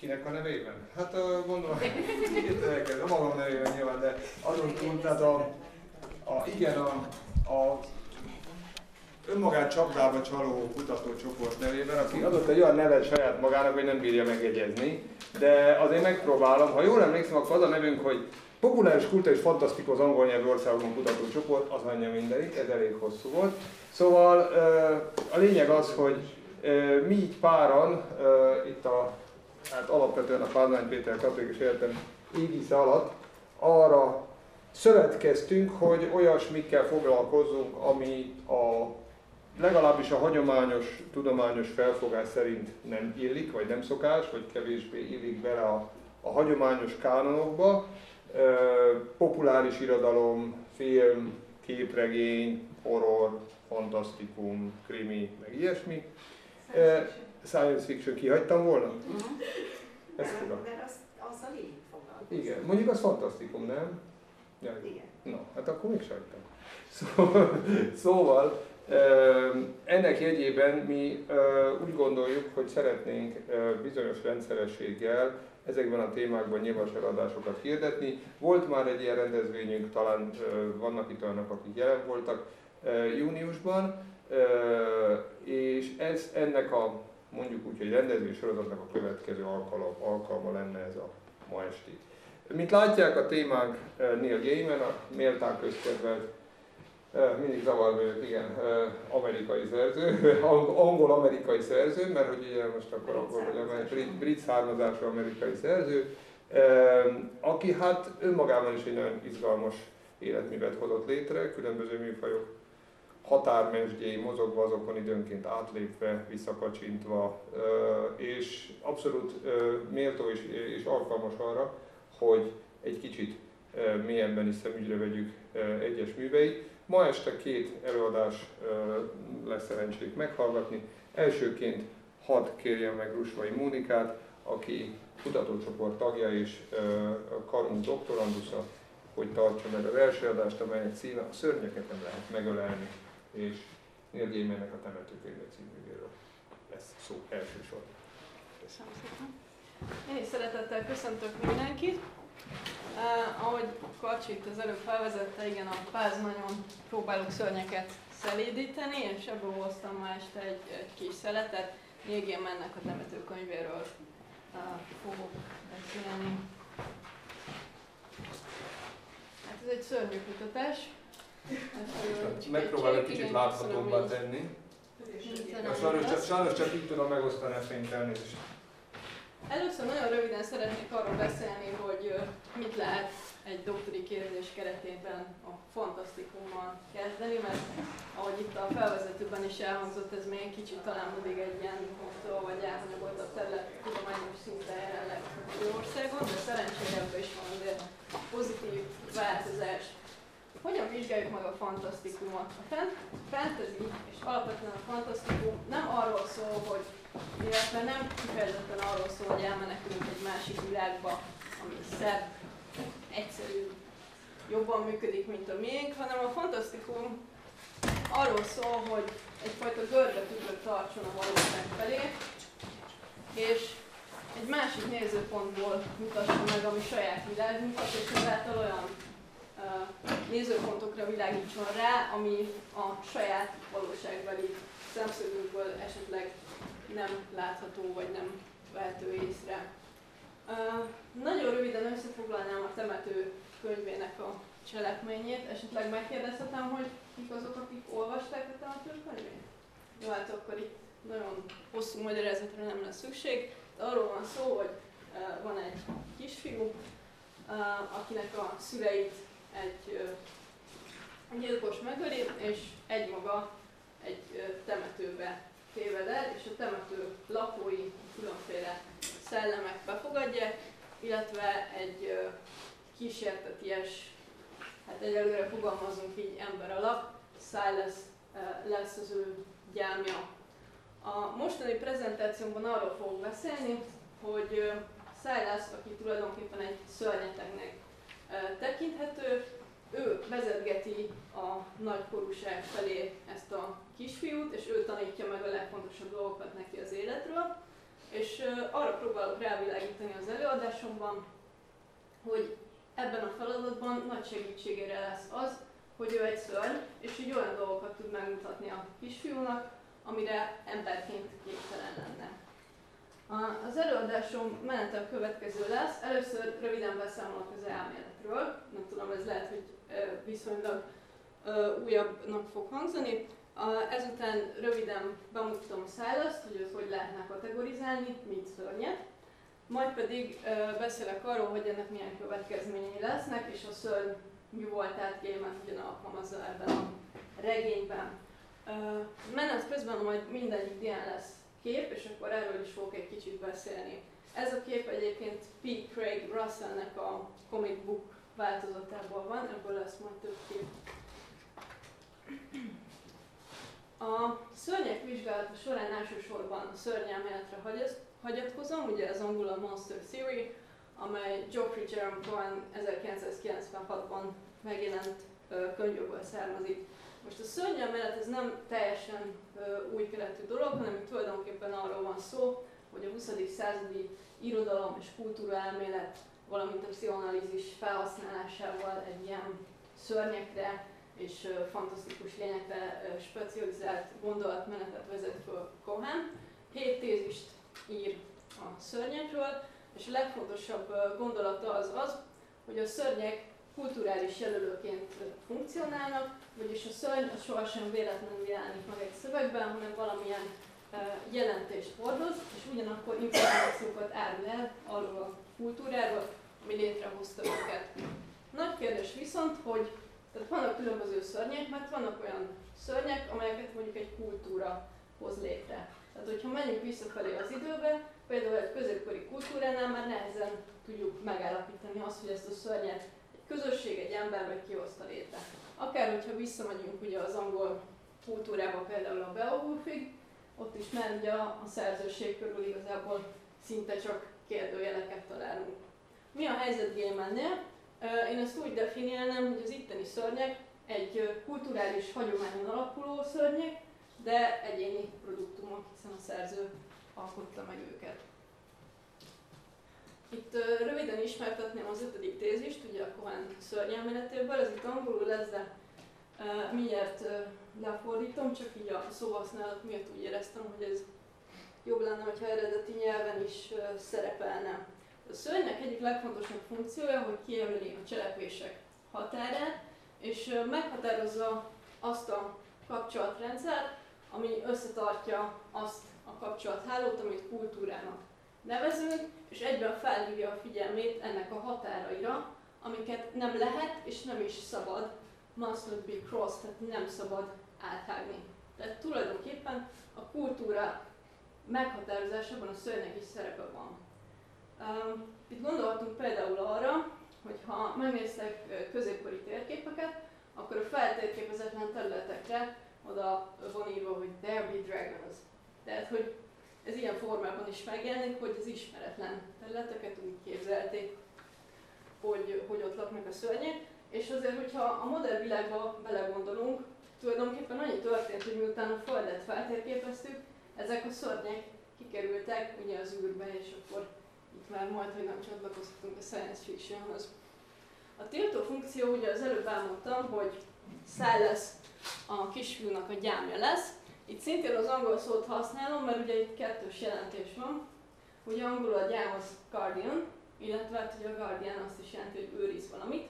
Kinek a nevében? Hát uh, gondolom, a magam nevében nyilván, de azon túl, tehát a, a, igen, a, a önmagát csapdába csaló kutatócsoport nevében, aki adott egy olyan nevet saját magának, hogy nem bírja megjegyezni, de azért megpróbálom. Ha jól emlékszem, akkor az a nevünk, hogy Populáris kultúra és fantasztikus angol nyelvű országokon kutatócsoport, az anyja mindenik, ez elég hosszú volt. Szóval a lényeg az, hogy mi így páran, itt a, hát alapvetően a Pázmány Péter Katolikus Egyetem égisze alatt arra szövetkeztünk, hogy olyasmikkel foglalkozzunk, ami a legalábbis a hagyományos, tudományos felfogás szerint nem illik, vagy nem szokás, vagy kevésbé illik bele a, a hagyományos kánonokba. Populáris irodalom, film, képregény, horror, fantasztikum, krimi, meg ilyesmi. Science, Science fiction kihagytam volna? Uh-huh. Ezt tudom. Mert az, azzal így Igen, mondjuk az fantasztikum, nem? Ja. Igen. Na, hát akkor még sajtam. Szóval, szóval ennek jegyében mi úgy gondoljuk, hogy szeretnénk bizonyos rendszerességgel ezekben a témákban nyilvánosadásokat hirdetni. Volt már egy ilyen rendezvényünk, talán vannak itt olyanok, akik jelen voltak júniusban, és ez ennek a mondjuk úgy, hogy rendezvény sorozatnak a következő alkalom, alkalma lenne ez a ma esti. Mint látják, a témánk Neil Gaiman, a méltán közkedvelt mindig zavar vagyok, igen, amerikai szerző, angol-amerikai szerző, mert hogy ugye most akkor akkor hogy brit, brit származású amerikai szerző, aki hát önmagában is egy nagyon izgalmas életművet hozott létre, különböző műfajok határmesdjei mozogva azokon időnként átlépve, visszakacsintva, és abszolút méltó és, és alkalmas arra, hogy egy kicsit mélyebben is szemügyre vegyük egyes műveit. Ma este két előadás lesz szerencsék meghallgatni. Elsőként hadd kérjem meg Rusvai Mónikát, aki kutatócsoport tagja és karunk doktorandusza, hogy tartsa meg az első adást, amelynek címe a szörnyeket nem lehet megölelni, és Neil Gaimannek a temetőkönyve cíművéről lesz szó elsősorban. Köszönöm szépen. Én is szeretettel köszöntök mindenkit. Uh, ahogy Kacsi itt az előbb felvezette, igen, a pázmanyon próbálok szörnyeket szelédíteni, és ebből hoztam ma este egy, egy kis szeletet. Végén mennek a temetőkönyvéről uh, fogok beszélni. Hát ez egy szörnyű kutatás. Megpróbálok kicsit láthatóbbá tenni. Sajnos csak, sajnos csak így tudom megosztani a fényt elnézést. Először nagyon röviden szeretnék arról beszélni, hogy mit lehet egy doktori kérdés keretében a fantasztikummal kezdeni, mert ahogy itt a felvezetőben is elhangzott, ez még kicsit talán mindig egy ilyen motor vagy elhanyagoltabb terület tudományos szinten jelenleg Magyarországon, de szerencsére ebben is van azért pozitív változás. Hogyan vizsgáljuk meg a fantasztikumot? A fantasy és alapvetően a fantasztikum nem arról szól, hogy illetve nem kifejezetten arról szól, hogy elmenekülünk egy másik világba, ami szebb, egyszerű, jobban működik, mint a miénk, hanem a fantasztikum arról szól, hogy egyfajta görbe tükröt tartson a valóság felé, és egy másik nézőpontból mutassa meg a mi saját világunkat, és ezáltal olyan nézőpontokra világítson rá, ami a saját valóságbeli szemszögünkből esetleg nem látható, vagy nem vehető észre. Nagyon röviden összefoglalnám a temető könyvének a cselekményét. Esetleg megkérdezhetem, hogy kik azok, akik olvasták a temető könyvét? Jó, hát akkor itt nagyon hosszú magyarázatra nem lesz szükség. De arról van szó, hogy van egy kisfiú, akinek a szüleit egy gyilkos megöli, és egy uh, temetőbe téved el, és a temető lakói különféle szellemek befogadják, illetve egy kísérteties, hát egyelőre fogalmazunk így ember alap, Silas lesz az ő gyámja. A mostani prezentációnkban arról fogok beszélni, hogy Silas, aki tulajdonképpen egy szörnyetegnek tekinthető, ő vezetgeti a nagykorúság felé ezt a kisfiút, és ő tanítja meg a legfontosabb dolgokat neki az életről. és arra próbálok rávilágítani az előadásomban, hogy ebben a feladatban nagy segítségére lesz az, hogy ő egy szörny, és így olyan dolgokat tud megmutatni a kisfiúnak, amire emberként képtelen lenne. Az előadásom menete a következő lesz. Először röviden beszámolok az elméletről. Nem tudom, ez lehet, hogy viszonylag újabbnak fog hangzani. Ezután röviden bemutatom a silas hogy őt hogy lehetne kategorizálni, mint szörnyet. Majd pedig beszélek arról, hogy ennek milyen következményei lesznek, és a szörny mi volt át gémet hogyan alkalmazza ebben a regényben. Menet közben majd mindegyik dián lesz kép, és akkor erről is fogok egy kicsit beszélni. Ez a kép egyébként P. Craig Russellnek a comic book változatából van, ebből lesz majd több kép. A szörnyek vizsgálata során elsősorban a szörnyelméletre hagyatkozom, ugye az angol a Monster Theory, amely Geoffrey Jerome Cohen 1996-ban megjelent könyvből származik. Most a szörnyelmélet ez nem teljesen új keletű dolog, hanem tulajdonképpen arról van szó, hogy a 20. századi irodalom és kultúra elmélet, valamint a pszichoanalízis felhasználásával egy ilyen szörnyekre és fantasztikus lényekre specializált gondolatmenetet vezet föl Cohen. Hét tézist ír a szörnyekről, és a legfontosabb gondolata az az, hogy a szörnyek kulturális jelölőként funkcionálnak, vagyis a szörny az sohasem véletlenül jelenik meg egy szövegben, hanem valamilyen jelentést hordoz, és ugyanakkor információkat árul el arról a kultúráról, ami létrehozta őket. Nagy kérdés viszont, hogy tehát vannak különböző szörnyek, mert vannak olyan szörnyek, amelyeket mondjuk egy kultúra hoz létre. Tehát, hogyha menjünk visszafelé az időbe, például egy középkori kultúránál már nehezen tudjuk megállapítani azt, hogy ezt a szörnyet egy közösség, egy ember vagy kihozta létre. Akár, hogyha visszamegyünk ugye az angol kultúrába, például a Beowulfig, ott is már ugye a, a szerzőség körül igazából szinte csak kérdőjeleket találunk. Mi a helyzet Gaimannél? Én ezt úgy definiálnám, hogy az itteni szörnyek egy kulturális hagyományon alapuló szörnyek, de egyéni produktumok, hiszen a szerző alkotta meg őket. Itt röviden ismertetném az ötödik tézist, ugye a Cohen szörnyelméletéből, ez itt angolul lesz, de uh, lefordítom, csak így a szóhasználat miatt úgy éreztem, hogy ez jobb lenne, hogyha eredeti nyelven is szerepelne. A szörnynek egyik legfontosabb funkciója, hogy kiemeli a cselekvések határát, és meghatározza azt a kapcsolatrendszert, ami összetartja azt a kapcsolathálót, amit kultúrának nevezünk, és egyben felhívja a figyelmét ennek a határaira, amiket nem lehet és nem is szabad, must not be crossed, tehát nem szabad áthágni. Tehát tulajdonképpen a kultúra meghatározásában a szörnyek is szerepe van. itt gondolhatunk például arra, hogy ha megnéztek középkori térképeket, akkor a feltérképezetlen területekre oda van írva, hogy there be dragons. Tehát, hogy ez ilyen formában is megjelenik, hogy az ismeretlen területeket úgy képzelték, hogy, hogy ott laknak a szörnyek. És azért, hogyha a modern világba belegondolunk, tulajdonképpen annyi történt, hogy miután a Földet feltérképeztük, ezek a szörnyek kikerültek ugye az űrbe, és akkor itt már majd, hogy nem csatlakoztunk a science fictionhoz. A tiltó funkció, ugye az előbb elmondtam, hogy száll lesz a kisfiúnak a gyámja lesz, itt szintén az angol szót használom, mert ugye itt kettős jelentés van. Ugye angolul a gyám az guardian, illetve hát ugye a guardian azt is jelenti, hogy őriz valamit.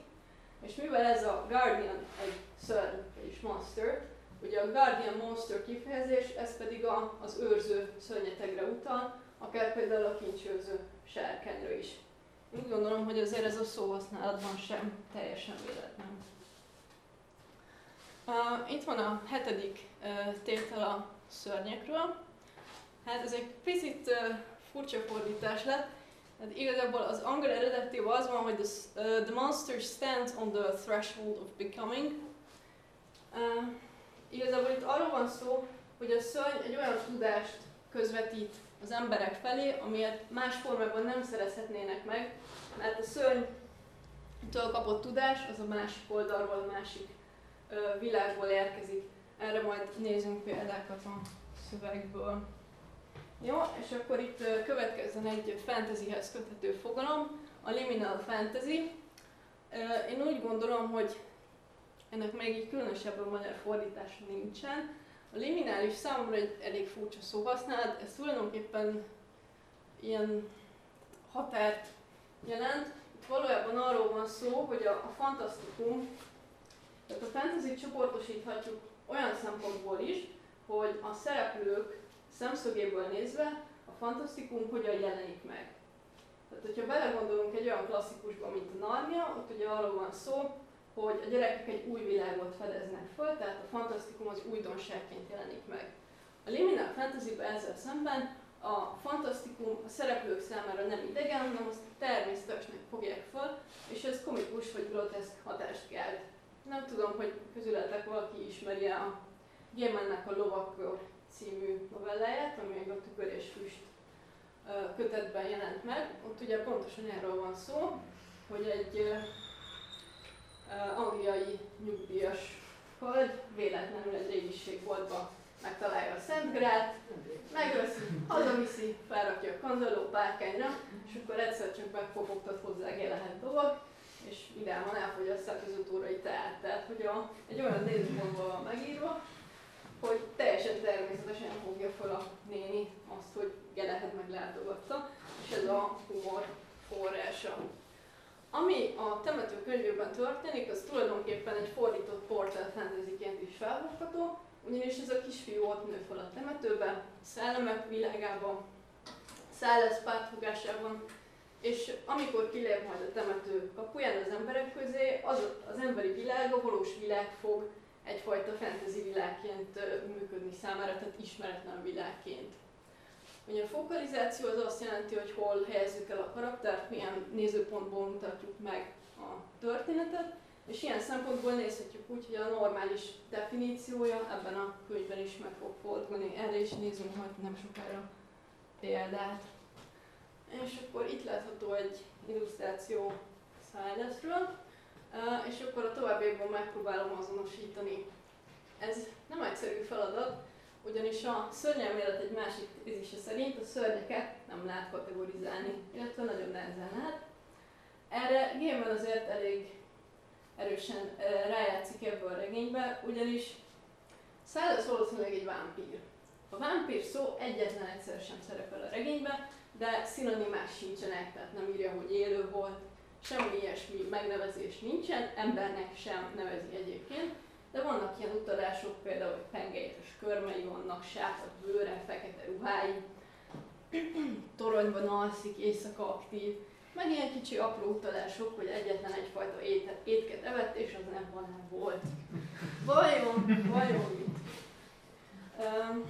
És mivel ez a guardian egy szörny, vagyis monster, ugye a guardian monster kifejezés, ez pedig a, az őrző szörnyetegre utal, akár például a kincsőrző sárkányra is. Úgy gondolom, hogy azért ez a szóhasználatban sem teljesen véletlen. Uh, itt van a hetedik uh, tétel a szörnyekről. Hát ez egy picit uh, furcsa fordítás lett. Hát igazából az angol eredeti az van, hogy the, uh, the monster stands on the threshold of becoming. Uh, igazából itt arról van szó, hogy a szörny egy olyan tudást közvetít az emberek felé, amilyet más formában nem szerezhetnének meg, mert a szörnytől kapott tudás az a másik oldalról, a másik világból érkezik. Erre majd nézzünk példákat a szövegből. Jó, és akkor itt következzen egy fantasyhez köthető fogalom, a liminal fantasy. Én úgy gondolom, hogy ennek még egy különösebben magyar fordítás nincsen. A liminális számomra egy elég furcsa szóhasználat, ez tulajdonképpen ilyen határt jelent. Itt valójában arról van szó, hogy a, a fantasztikum, tehát a fantasy csoportosíthatjuk olyan szempontból is, hogy a szereplők szemszögéből nézve a fantasztikum hogyan jelenik meg. Tehát, hogyha belegondolunk egy olyan klasszikusba, mint a Narnia, ott ugye arról van szó, hogy a gyerekek egy új világot fedeznek föl, tehát a fantasztikum az újdonságként jelenik meg. A Liminal fantasy ezzel szemben a fantasztikum a szereplők számára nem idegen, hanem azt természetesnek fogják föl, és ez komikus vagy groteszk hatást kelt. Nem tudom, hogy közületek valaki ismeri a Gémennek a Lovak című novelláját, ami még a Tükör és Füst kötetben jelent meg. Ott ugye pontosan erről van szó, hogy egy angliai nyugdíjas hölgy véletlenül egy régiségboltba megtalálja a Szent Grát, megveszi, hazaviszi, felrakja a kanzoló párkányra, és akkor egyszer csak megfogogtat hozzá lehet dolog, és vidáman elfogyasztják az utórai teát. Tehát, hogy a, egy olyan nézőpontban van megírva, hogy teljesen természetesen fogja fel a néni azt, hogy Gelehet meglátogatta, és ez a humor forrása. Ami a temető könyvében történik, az tulajdonképpen egy fordított portál fantasyként is felfogható, ugyanis ez a kisfiú ott nő fel a temetőben, szellemek világában, szállás pártfogásában, és amikor kilép majd a temető kapuján az emberek közé, az az emberi világ, a valós világ fog egyfajta fantasy világként működni számára, tehát ismeretlen világként. Ugye a fokalizáció az azt jelenti, hogy hol helyezzük el a karaktert, milyen nézőpontból mutatjuk meg a történetet, és ilyen szempontból nézhetjük úgy, hogy a normális definíciója ebben a könyvben is meg fog fordulni. Erre is nézünk majd nem sokára példát. És akkor itt látható egy illusztráció Silasről, és akkor a továbbiakban megpróbálom azonosítani. Ez nem egyszerű feladat, ugyanis a szörnyelmélet egy másik tézise szerint a szörnyeket nem lehet kategorizálni, illetve nagyon nehezen lehet. Erre Gaiman azért elég erősen rájátszik ebbe a regénybe, ugyanis Silas valószínűleg egy vámpír. A vámpír szó egyetlen egyszer sem szerepel a regényben, de szinonimás sincsenek, tehát nem írja, hogy élő volt, semmi ilyesmi megnevezés nincsen, embernek sem nevezi egyébként, de vannak ilyen utalások, például, hogy pengelyes körmei vannak, sápat bőre, fekete ruhái, toronyban alszik, éjszaka aktív, meg ilyen kicsi apró utalások, hogy egyetlen egyfajta étet, étket evett, és az nem halál volt. Vajon, vajon mit? Um,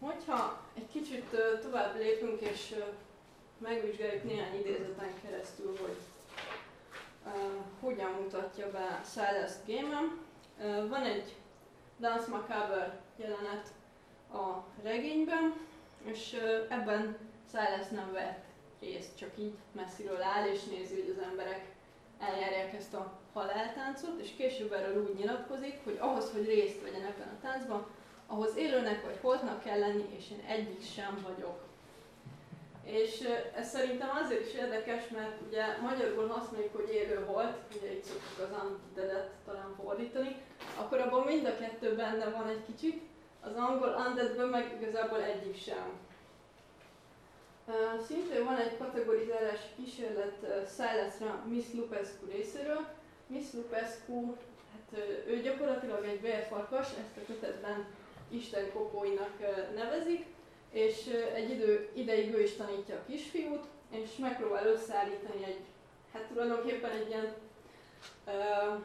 hogyha egy kicsit tovább lépünk, és megvizsgáljuk néhány idézeten keresztül, hogy uh, hogyan mutatja be Silas Gaiman. Uh, van egy Dance Macabre jelenet a regényben, és uh, ebben Silas nem vett részt, csak így messziről áll és nézi, hogy az emberek eljárják ezt a haláltáncot, és később erről úgy nyilatkozik, hogy ahhoz, hogy részt vegyen ebben a táncban, ahhoz élőnek vagy holtnak kell lenni, és én egyik sem vagyok. És ez szerintem azért is érdekes, mert ugye magyarul használjuk, hogy élő volt, ugye itt szoktuk az undead talán fordítani, akkor abban mind a kettő benne van egy kicsit, az angol undeadben meg igazából egyik sem. Szintén van egy kategorizálási kísérlet Silasra Miss Lupescu részéről. Miss Lupescu, hát ő gyakorlatilag egy vérfarkas, ezt a kötetben Isten kopóinak nevezik, és egy idő, ideig ő is tanítja a kisfiút, és megpróbál összeállítani egy, hát tulajdonképpen egy ilyen uh,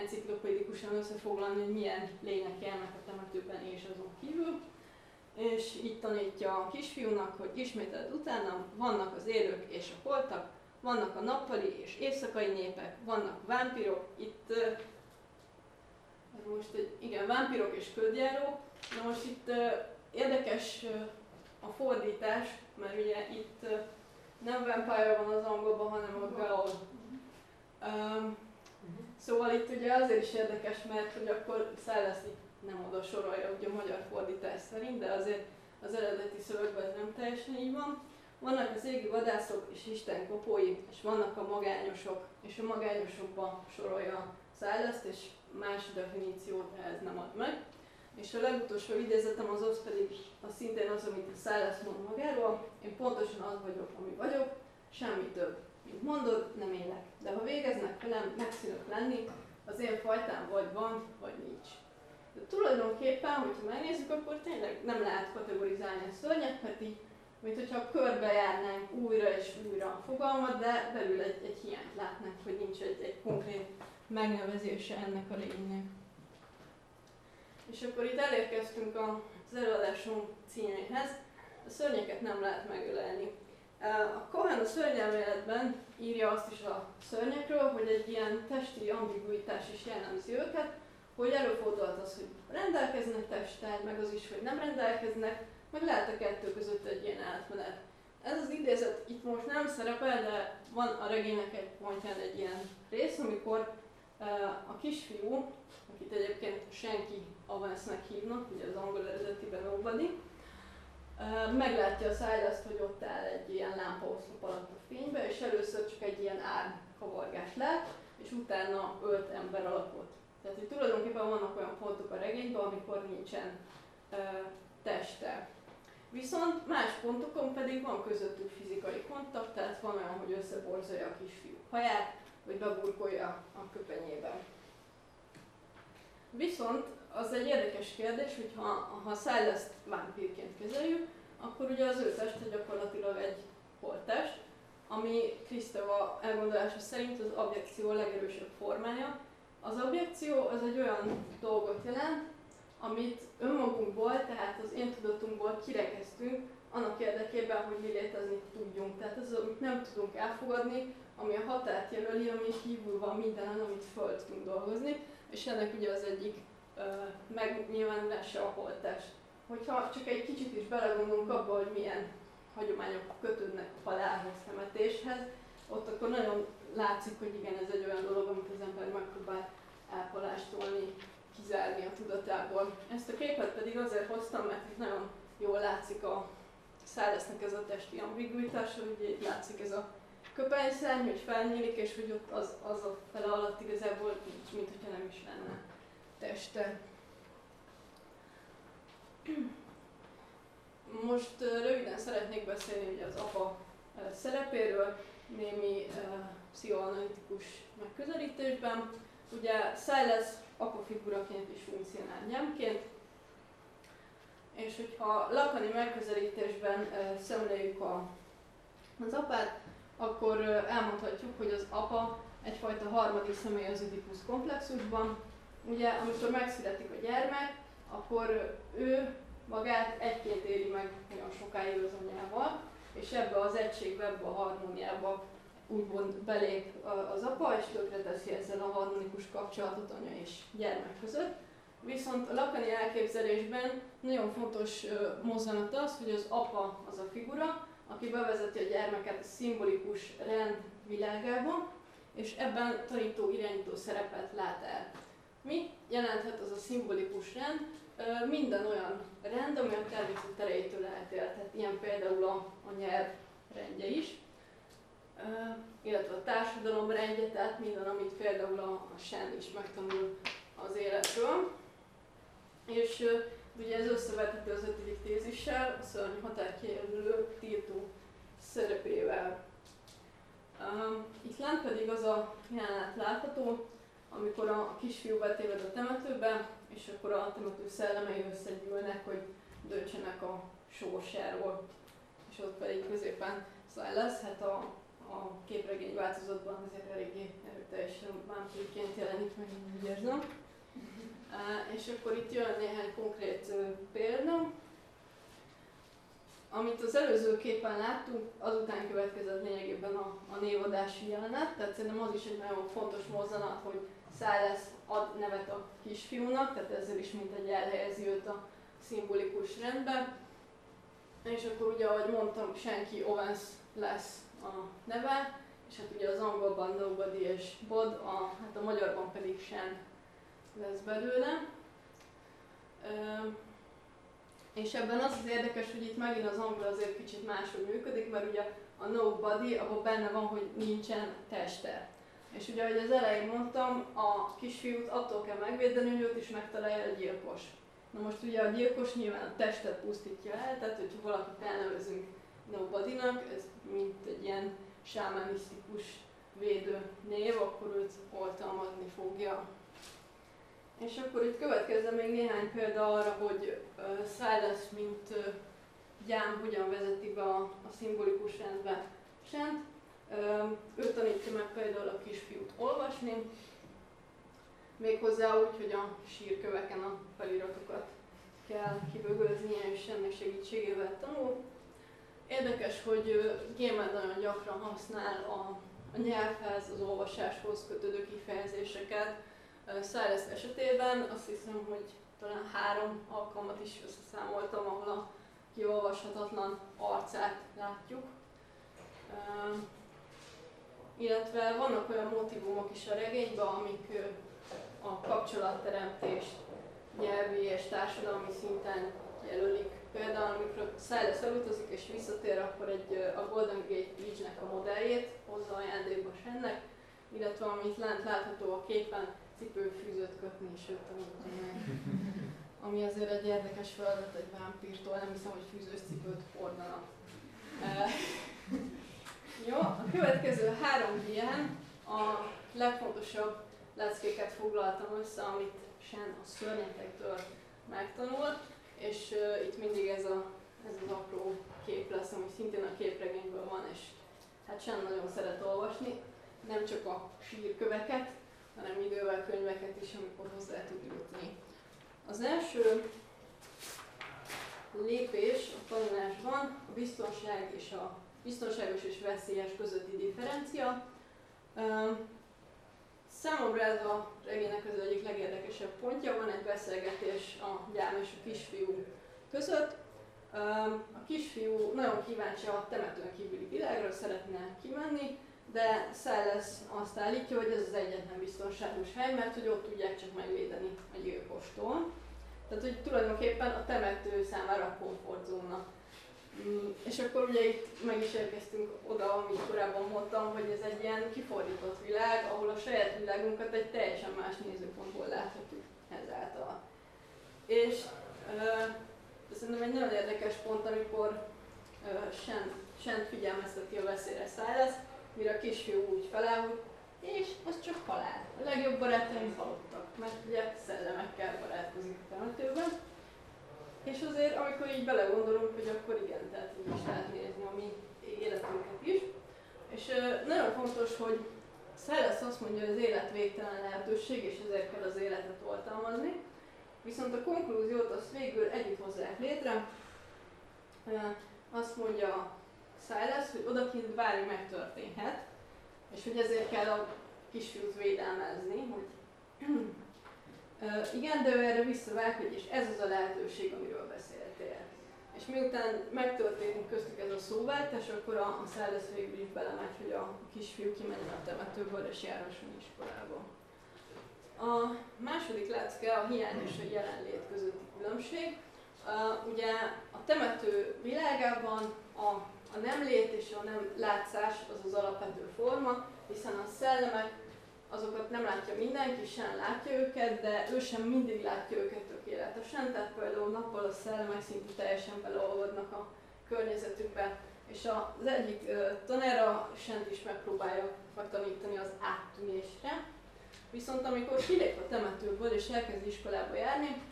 enciklopédikusan összefoglalni, hogy milyen lények élnek a temetőben és azon kívül. És így tanítja a kisfiúnak, hogy ismételd utána, vannak az élők és a holtak, vannak a nappali és éjszakai népek, vannak vámpirok, itt most igen, vámpirok és ködjárók, na most itt érdekes a fordítás, mert ugye itt nem vampire van az angolban, hanem a gaul. Um, szóval itt ugye azért is érdekes, mert hogy akkor Silas nem oda sorolja ugye a magyar fordítás szerint, de azért az eredeti szövegben nem teljesen így van. Vannak az égi vadászok és Isten kopói, és vannak a magányosok, és a magányosokban sorolja Silas, és más definíciót ehhez nem ad meg. És a legutolsó idézetem az az pedig a szintén az, amit a Silas mond magáról, én pontosan az vagyok, ami vagyok, semmi több. Mint mondod, nem élek. De ha végeznek velem, megszűnök lenni, az én fajtám vagy van, vagy nincs. De tulajdonképpen, hogyha megnézzük, akkor tényleg nem lehet kategorizálni a szörnyet, mert így, mint hogyha körbejárnánk újra és újra a fogalmat, de belül egy, egy hiányt látnánk, hogy nincs egy, egy konkrét megnevezése ennek a lénynek. És akkor itt elérkeztünk az előadásunk címéhez. A szörnyeket nem lehet megölelni. A Cohen a szörnyelméletben írja azt is a szörnyekről, hogy egy ilyen testi ambiguitás is jellemzi őket, hogy előfordulhat az, hogy rendelkeznek testtel, meg az is, hogy nem rendelkeznek, meg lehet a kettő között egy ilyen átmenet. Ez az idézet itt most nem szerepel, de van a regénynek egy pontján egy ilyen rész, amikor a kisfiú, akit egyébként senki Avancnak hívnak, ugye az angol eredetiben Nobody, meglátja a silas hogy ott áll egy ilyen lámpaoszlop alatt a fénybe, és először csak egy ilyen árkavargást lát, és utána ölt ember alakot. Tehát, hogy tulajdonképpen vannak olyan pontok a regényben, amikor nincsen uh, teste. Viszont más pontokon pedig van közöttük fizikai kontakt, tehát van olyan, hogy összeborzolja a kisfiú haját, vagy beburkolja a köpenyébe. Viszont az egy érdekes kérdés, hogy ha, ha Silas-t vámpírként kezeljük, akkor ugye az ő teste gyakorlatilag egy holttest, ami Krisztova elgondolása szerint az objekció legerősebb formája. Az objekció az egy olyan dolgot jelent, amit önmagunkból, tehát az én tudatunkból kirekeztünk, annak érdekében, hogy mi létezni tudjunk. Tehát az, amit nem tudunk elfogadni, ami a határt jelöli, ami kívül van mindenen, amit föl tudunk dolgozni, és ennek ugye az egyik megnyilvánulása a holttest. Hogyha csak egy kicsit is belegondolunk abba, hogy milyen hagyományok kötődnek a halálhoz, temetéshez, ott akkor nagyon látszik, hogy igen, ez egy olyan dolog, amit az ember megpróbál elpalástolni, kizárni a tudatából. Ezt a képet pedig azért hoztam, mert itt nagyon jól látszik a szállesznek ez a testi ambiguitása, ugye itt látszik ez a köpenyszárny, hogy felnyílik, és hogy ott az, az a fele alatt igazából nincs, mint hogyha nem is lenne teste. Most röviden szeretnék beszélni ugye az apa szerepéről, némi pszichoanalitikus megközelítésben. Ugye Silas apa figuraként is funkcionál nyemként, és hogyha lakani megközelítésben szemléljük a, az apát, akkor elmondhatjuk, hogy az apa egyfajta harmadik személy az Oedipus komplexusban. Ugye, amikor megszületik a gyermek, akkor ő magát egyként éri meg nagyon sokáig az anyával, és ebbe az egységbe, ebbe a harmóniába úgymond belép az apa, és teszi ezzel a harmonikus kapcsolatot anya és gyermek között. Viszont a lakani elképzelésben nagyon fontos mozzanat az, hogy az apa az a figura, aki bevezeti a gyermeket a szimbolikus rend világába, és ebben tanító irányító szerepet lát el. Mi jelenthet az a szimbolikus rend? Minden olyan rend, ami a természet erejétől eltér, tehát ilyen például a, a nyelv rendje is, illetve a társadalom rendje, tehát minden, amit például a, a sen is megtanul az életről. És Ugye ez összevethető az ötödik tézissel, a szörny határkijelölő tiltó szerepével. Itt lent pedig az a jelenet látható, amikor a kisfiú betéved a temetőbe, és akkor a temető szellemei összegyűlnek, hogy döntsenek a sorsáról. És ott pedig középen Silas, hát a, a képregény változatban azért eléggé erőteljesen vámpírként jelenik meg, úgy érzem. És akkor itt jön néhány konkrét példa. Amit az előző képen láttunk, azután következett lényegében a, a névadási jelenet, tehát szerintem az is egy nagyon fontos mozzanat, hogy Silas ad nevet a kisfiúnak, tehát ezzel is mint egy elhelyezi őt a szimbolikus rendbe. És akkor ugye, ahogy mondtam, senki Owens lesz a neve, és hát ugye az angolban Nobody és Bod, a, hát a magyarban pedig Sen lesz belőle. És ebben az az érdekes, hogy itt megint az angol azért kicsit máshogy működik, mert ugye a nobody, abban benne van, hogy nincsen teste. És ugye, ahogy az elején mondtam, a kisfiút attól kell megvédeni, hogy őt is megtalálja a gyilkos. Na most ugye a gyilkos nyilván a testet pusztítja el, tehát hogyha valakit elnevezünk nobody-nak, ez mint egy ilyen sámanisztikus védő név, akkor őt oltalmazni fogja. És akkor itt következne még néhány példa arra, hogy uh, Silas, mint uh, gyám hogyan vezeti be a, a szimbolikus rendbe sent. Ő tanítja meg például a kisfiút olvasni, méghozzá úgy, hogy a sírköveken a feliratokat kell kibögözni, és ennek segítségével tanul. Érdekes, hogy Gémen nagyon gyakran használ a, a nyelvhez, az olvasáshoz kötődő kifejezéseket. Cyrus esetében azt hiszem, hogy talán három alkalmat is összeszámoltam, ahol a kiolvashatatlan arcát látjuk. Illetve vannak olyan motivumok is a regényben, amik a kapcsolatteremtést nyelvi és társadalmi szinten jelölik. Például, amikor Silas elutazik és visszatér, akkor egy, a Golden Gate Bridge-nek a modelljét hozza ajándékba ennek, illetve amit lent látható a képen, cipőfűzőt kötni, őt tanultam meg. Ami azért egy érdekes feladat egy vámpírtól, nem hiszem, hogy fűzős cipőt hordana. Jó, a következő három ilyen a legfontosabb leckéket foglaltam össze, amit Sen a szörnyetektől megtanult, és uh, itt mindig ez, a, ez az apró kép lesz, ami szintén a képregényből van, és hát Sen nagyon szeret olvasni, nem csak a sírköveket, hanem idővel könyveket is, amikor hozzá tud jutni. Az első lépés a tanulásban a biztonság és a biztonságos és veszélyes közötti differencia. Számomra ez a regénynek az egyik legérdekesebb pontja, van egy beszélgetés a gyám és a kisfiú között. A kisfiú nagyon kíváncsi a temetőn kívüli világra, szeretne kimenni, de Silas azt állítja, hogy ez az egyetlen biztonságos hely, mert hogy ott tudják csak megvédeni a gyilkostól. Tehát, hogy tulajdonképpen a temető számára a komfortzóna. Mm, és akkor ugye itt meg is érkeztünk oda, amit korábban mondtam, hogy ez egy ilyen kifordított világ, ahol a saját világunkat egy teljesen más nézőpontból láthatjuk ezáltal. És uh, szerintem egy nagyon érdekes pont, amikor uh, Sent, Sent figyelmezteti a veszélyre Silas, mire a kisfiú úgy hogy és az csak halál. A legjobb barátaim halottak, mert ugye szellemekkel barátkozik a temetőben. És azért, amikor így belegondolunk, hogy akkor igen, tehát így is lehet nézni a mi életünket is. És nagyon fontos, hogy Silas azt mondja, hogy az élet végtelen lehetőség, és ezért kell az életet oltalmazni. Viszont a konklúziót azt végül együtt hozzák létre. Azt mondja Silas, hogy odakint bármi megtörténhet, és hogy ezért kell a kisfiút védelmezni, hogy igen, de ő erre visszavág, hogy és ez az a lehetőség, amiről beszéltél. És miután megtörténik köztük ez a szóváltás, akkor a, a szállás végül is belemegy, hogy a kisfiú kimenjen a temetőből és járhasson iskolába. A második lecke a hiány és a jelenlét közötti különbség. Uh, ugye a temető világában a a nem lét és a nem látszás az az alapvető forma, hiszen a szellemek azokat nem látja mindenki, sem látja őket, de ő sem mindig látja őket tökéletesen, tehát például nappal a szellemek szinte teljesen beleolvadnak a környezetükbe, és az egyik uh, tanára Sent is megpróbálja megtanítani az áttűnésre, viszont amikor kilép a temetőből és elkezd iskolába járni,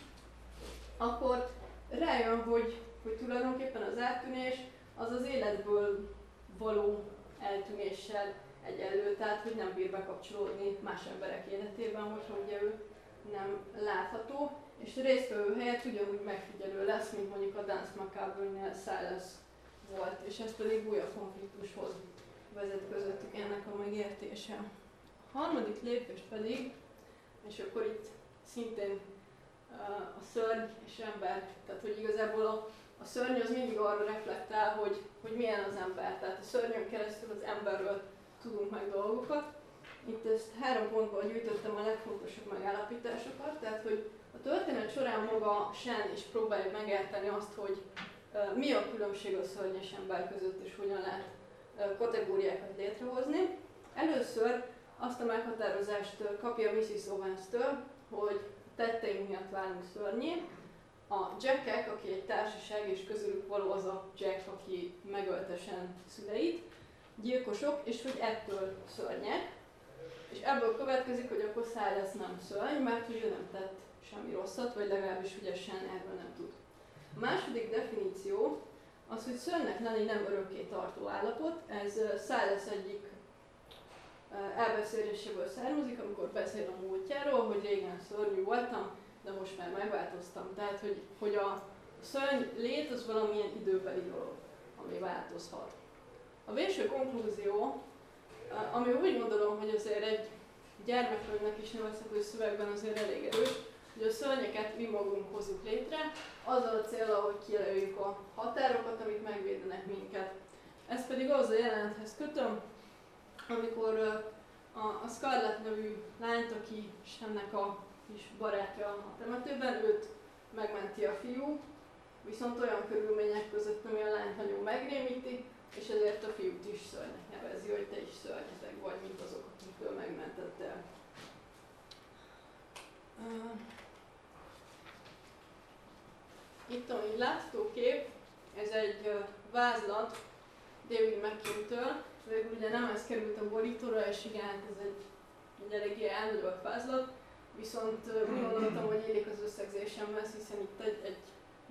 akkor rájön, hogy, hogy tulajdonképpen az áttűnés az az életből való eltűnéssel egyenlő, tehát hogy nem bír bekapcsolódni más emberek életében, hogyha ugye ő nem látható, és résztvevő helyett ugyanúgy megfigyelő lesz, mint mondjuk a Dance Macabre-nél Silas volt, és ez pedig újabb konfliktushoz vezet közöttük ennek a megértése. A harmadik lépés pedig, és akkor itt szintén uh, a szörny és ember, tehát hogy igazából a a szörny az mindig arra reflektál, hogy, hogy milyen az ember. Tehát a szörnyön keresztül az emberről tudunk meg dolgokat. itt ezt három pontból gyűjtöttem a legfontosabb megállapításokat, tehát hogy a történet során maga sen is próbálja megérteni azt, hogy mi a különbség a szörnyes ember között, és hogyan lehet kategóriákat létrehozni. Először azt a meghatározást kapja Mrs. Owens-től, hogy tetteink miatt válunk szörnyé. A Jackek, aki egy társaság, és közülük való az a Jack, aki megöltesen szüleit, gyilkosok, és hogy ettől szörnyek. És ebből következik, hogy akkor Silas nem szörny, mert hogy ő nem tett semmi rosszat, vagy legalábbis ügyesen erről nem tud. A második definíció az, hogy szörnynek lenni nem örökké tartó állapot, ez Silas egyik elbeszéléséből származik, amikor beszél a múltjáról, hogy régen szörnyű voltam, de most már megváltoztam. Tehát, hogy, hogy a szörny lét az valamilyen időbeli dolog, ami változhat. A végső konklúzió, ami úgy gondolom, hogy azért egy gyermekkönyvnek is nevezhető szövegben azért elég erős, hogy a szörnyeket mi magunk hozzuk létre, azzal a célra, hogy kijelöljük a határokat, amik megvédenek minket. Ezt pedig az a jelenethez kötöm, amikor a, Scarlett nevű lányt, aki is ennek a kis barátja a temetőben, őt megmenti a fiú, viszont olyan körülmények között, ami a lányt nagyon megrémíti, és ezért a fiút is szörnynek nevezi, hogy te is szörnyeteg vagy, mint azok, akikől megmentettél. Itt, ami látható kép, ez egy vázlat David McKean-től, végül ugye nem ez került a borítóra, és igen, ez egy, egy eléggé elnagyolt vázlat, viszont úgy gondoltam, hogy élik az összegzésemhez, hiszen itt egy, egy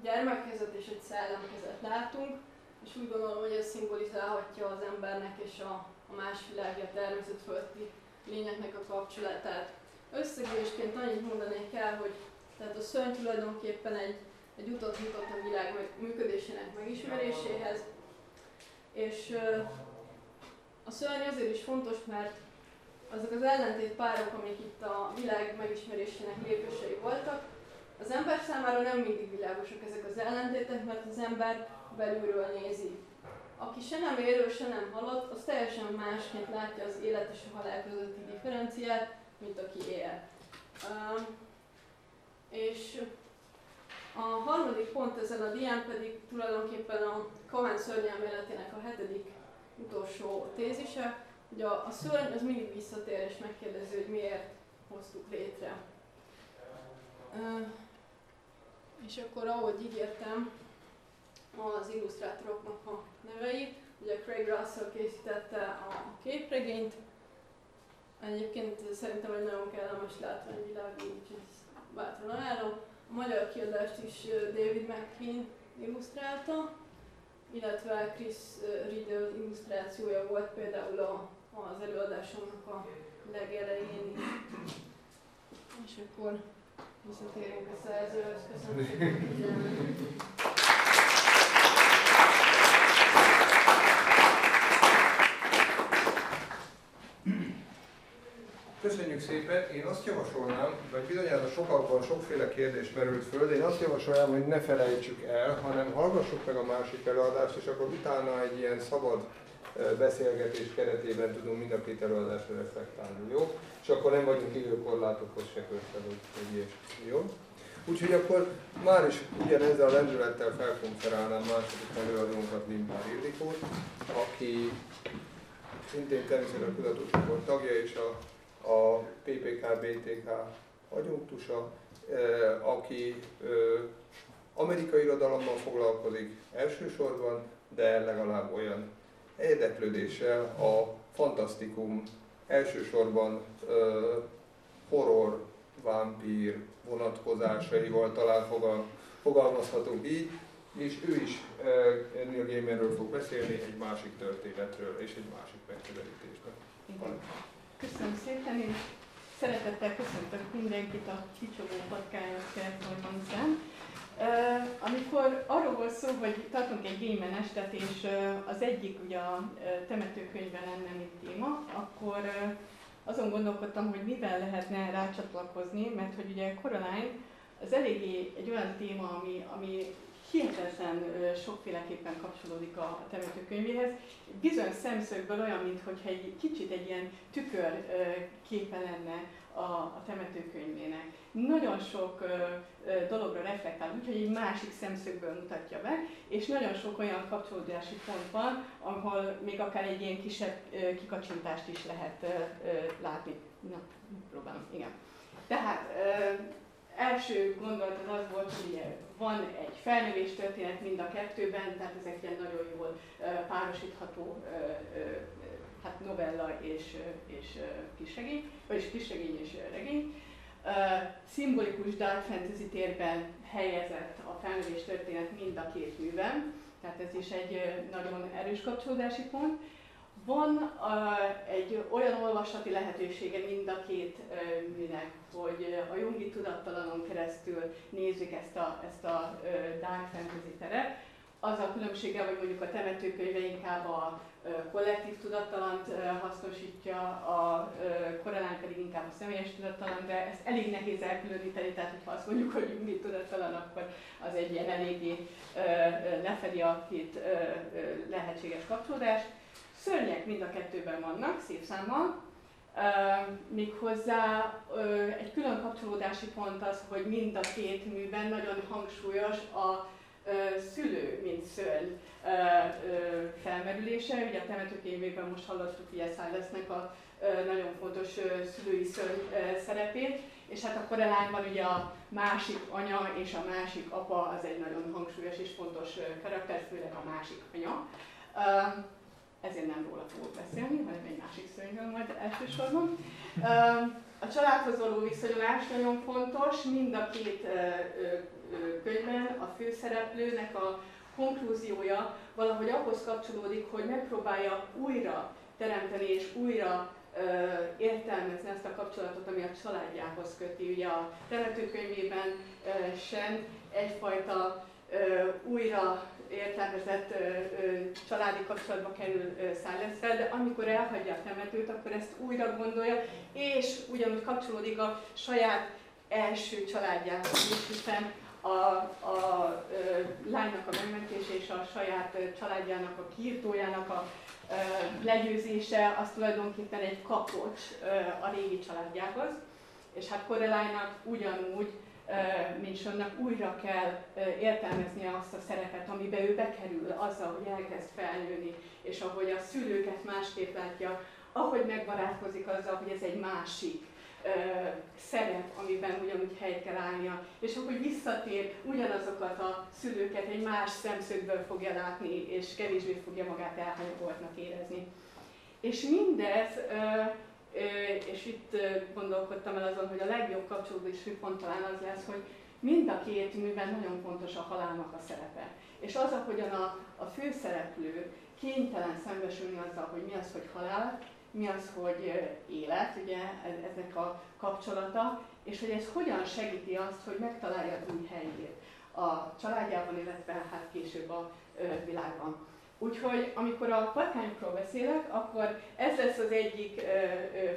gyermekkezet és egy szellemkezet látunk, és úgy gondolom, hogy ez szimbolizálhatja az embernek és a, a más világja természet fölötti lényeknek a kapcsolatát. Összegzésként annyit mondanék el, hogy tehát a szörny tulajdonképpen egy, egy utat mutat a világ működésének megismeréséhez, és a szörny azért is fontos, mert azok az ellentét párok, amik itt a világ megismerésének lépései voltak, az ember számára nem mindig világosak ezek az ellentétek, mert az ember belülről nézi. Aki se nem élő, se nem halott, az teljesen másként látja az élet és a halál közötti differenciát, mint aki él. Uh, és a harmadik pont ezen a dián pedig tulajdonképpen a Cohen szörnyelméletének a hetedik utolsó tézise, hogy a, a szörny az mindig visszatér és megkérdezi, hogy miért hoztuk létre. Uh, és akkor ahogy ígértem, az illusztrátoroknak a neveit, ugye Craig Russell készítette a képregényt, egyébként szerintem egy nagyon kellemes látványvilágú, úgyhogy bátran ajánlom. A magyar kiadást is David McQueen illusztrálta, illetve Chris Riddle illusztrációja volt például a, az előadásomnak a legelején is. És akkor visszatérünk a szerzőhöz. Köszönöm Köszönjük szépen. Én azt javasolnám, vagy bizonyára sokakban sokféle kérdés merült föl, de én azt javasolnám, hogy ne felejtsük el, hanem hallgassuk meg a másik előadást, és akkor utána egy ilyen szabad beszélgetés keretében tudunk mind a két előadásra reflektálni, jó? És akkor nem vagyunk időkorlátokhoz se kötve, jó? Úgyhogy akkor már is ugyanezzel a lendülettel felkonferálnám második előadónkat, Limpár Ildikót, aki szintén természetesen a kutatócsoport tagja, és a a PPK-BTK adjunktusa, aki amerikai irodalommal foglalkozik elsősorban, de legalább olyan érdeklődéssel a fantasztikum elsősorban horror, vámpír vonatkozásaival talán fogalmazhatunk így, és ő is Neil Gaimanről fog beszélni egy másik történetről és egy másik megközelítésben. Köszönöm szépen, én szeretettel köszöntök mindenkit a Kicsogó patkáját kertben Uh, amikor arról volt szó, hogy tartunk egy gémen estet, és az egyik ugye a temetőkönyvben lenne mint téma, akkor azon gondolkodtam, hogy mivel lehetne rácsatlakozni, mert hogy ugye Coraline az eléggé egy olyan téma, ami, ami hihetetlen sokféleképpen kapcsolódik a, temetőkönyvéhez. Bizony szemszögből olyan, mintha egy kicsit egy ilyen tükör képe lenne a, a temetőkönyvének. Nagyon sok ö, ö, dologra reflektál, úgyhogy egy másik szemszögből mutatja be, és nagyon sok olyan kapcsolódási pont van, ahol még akár egy ilyen kisebb ö, kikacsintást is lehet ö, ö, látni. Na, próbálom, igen. Tehát ö, első gondolat az volt, hogy van egy felnövés történet mind a kettőben, tehát ezek ilyen nagyon jól párosítható hát novella és, és kisregény, vagyis kisregény és regény. Szimbolikus dark fantasy térben helyezett a felnövés történet mind a két műben, tehát ez is egy nagyon erős kapcsolódási pont. Van egy olyan olvasati lehetősége mind a két műnek, hogy a Jungi tudattalanon keresztül nézzük ezt a, ezt a dark fantasy teret. Az a különbsége, hogy mondjuk a temetőkönyve inkább a kollektív tudattalant hasznosítja, a korrelány pedig inkább a személyes tudattalan, de ezt elég nehéz elkülöníteni, tehát ha azt mondjuk, hogy Jungi tudattalan, akkor az egy ilyen eléggé lefedi a két lehetséges kapcsolódást. Szörnyek mind a kettőben vannak, szép számmal, Uh, méghozzá egy külön kapcsolódási pont az, hogy mind a két műben nagyon hangsúlyos a szülő, mint szörny felmerülése. Ugye a temetőkönyvében most hallottuk ugye Silasnek a nagyon fontos szülői szörny szerepét, és hát a korelányban ugye a másik anya és a másik apa az egy nagyon hangsúlyos és fontos karakter, főleg a másik anya ezért nem róla fogok beszélni, hanem egy másik szörnyről majd elsősorban. A családhoz való viszonyulás nagyon fontos, mind a két könyvben a főszereplőnek a konklúziója valahogy ahhoz kapcsolódik, hogy megpróbálja újra teremteni és újra értelmezni ezt a kapcsolatot, ami a családjához köti. Ugye a temetőkönyvében sem egyfajta újra értelmezett családi kapcsolatba kerül Silencer, de amikor elhagyja a temetőt, akkor ezt újra gondolja, és ugyanúgy kapcsolódik a saját első családjához is, hiszen a, a a lánynak a megmentése és a saját családjának, a kiirtójának a a legyőzése, az tulajdonképpen egy kapocs a régi családjához. És hát Korelánynak ugyanúgy mint Sonnak újra kell értelmeznie azt a szerepet, amibe ő bekerül, azzal, hogy elkezd felnőni, és ahogy a szülőket másképp látja, ahogy megbarátkozik azzal, hogy ez egy másik szerep, amiben ugyanúgy helyt kell állnia, és ahogy visszatér, ugyanazokat a szülőket egy más szemszögből fogja látni, és kevésbé fogja magát elhanyagoltnak érezni. És mindez és itt gondolkodtam el azon, hogy a legjobb kapcsolódási pont talán az lesz, hogy mind a két műben nagyon fontos a halálnak a szerepe. És az, ahogyan a, a főszereplő kénytelen szembesülni azzal, hogy mi az, hogy halál, mi az, hogy élet, ugye ezek a kapcsolata, és hogy ez hogyan segíti azt, hogy megtalálja az új helyét a családjában, illetve hát később a világban. Úgyhogy amikor a patkányokról beszélek, akkor ez lesz az egyik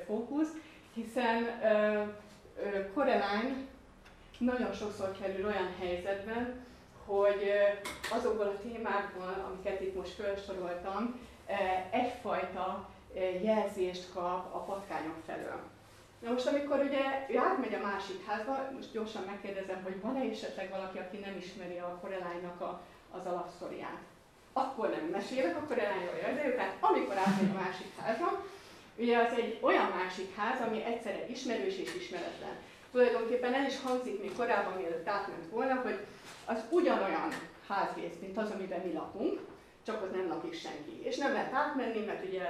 fókusz, hiszen Coraline nagyon sokszor kerül olyan helyzetben, hogy azokból a témákból, amiket itt most felsoroltam, egyfajta jelzést kap a patkányok felől. Na most, amikor ugye ő átmegy a másik házba, most gyorsan megkérdezem, hogy van-e esetleg valaki, aki nem ismeri a Coraline-nak a, az alapszoriát? akkor nem mesélek, akkor elányolja az ő, tehát amikor átmegy a másik házra, ugye az egy olyan másik ház, ami egyszerre ismerős és ismeretlen. Tulajdonképpen el is hangzik még korábban, mielőtt átment volna, hogy az ugyanolyan házrész, mint az, amiben mi lakunk, csak ott nem lakik senki. És nem lehet átmenni, mert ugye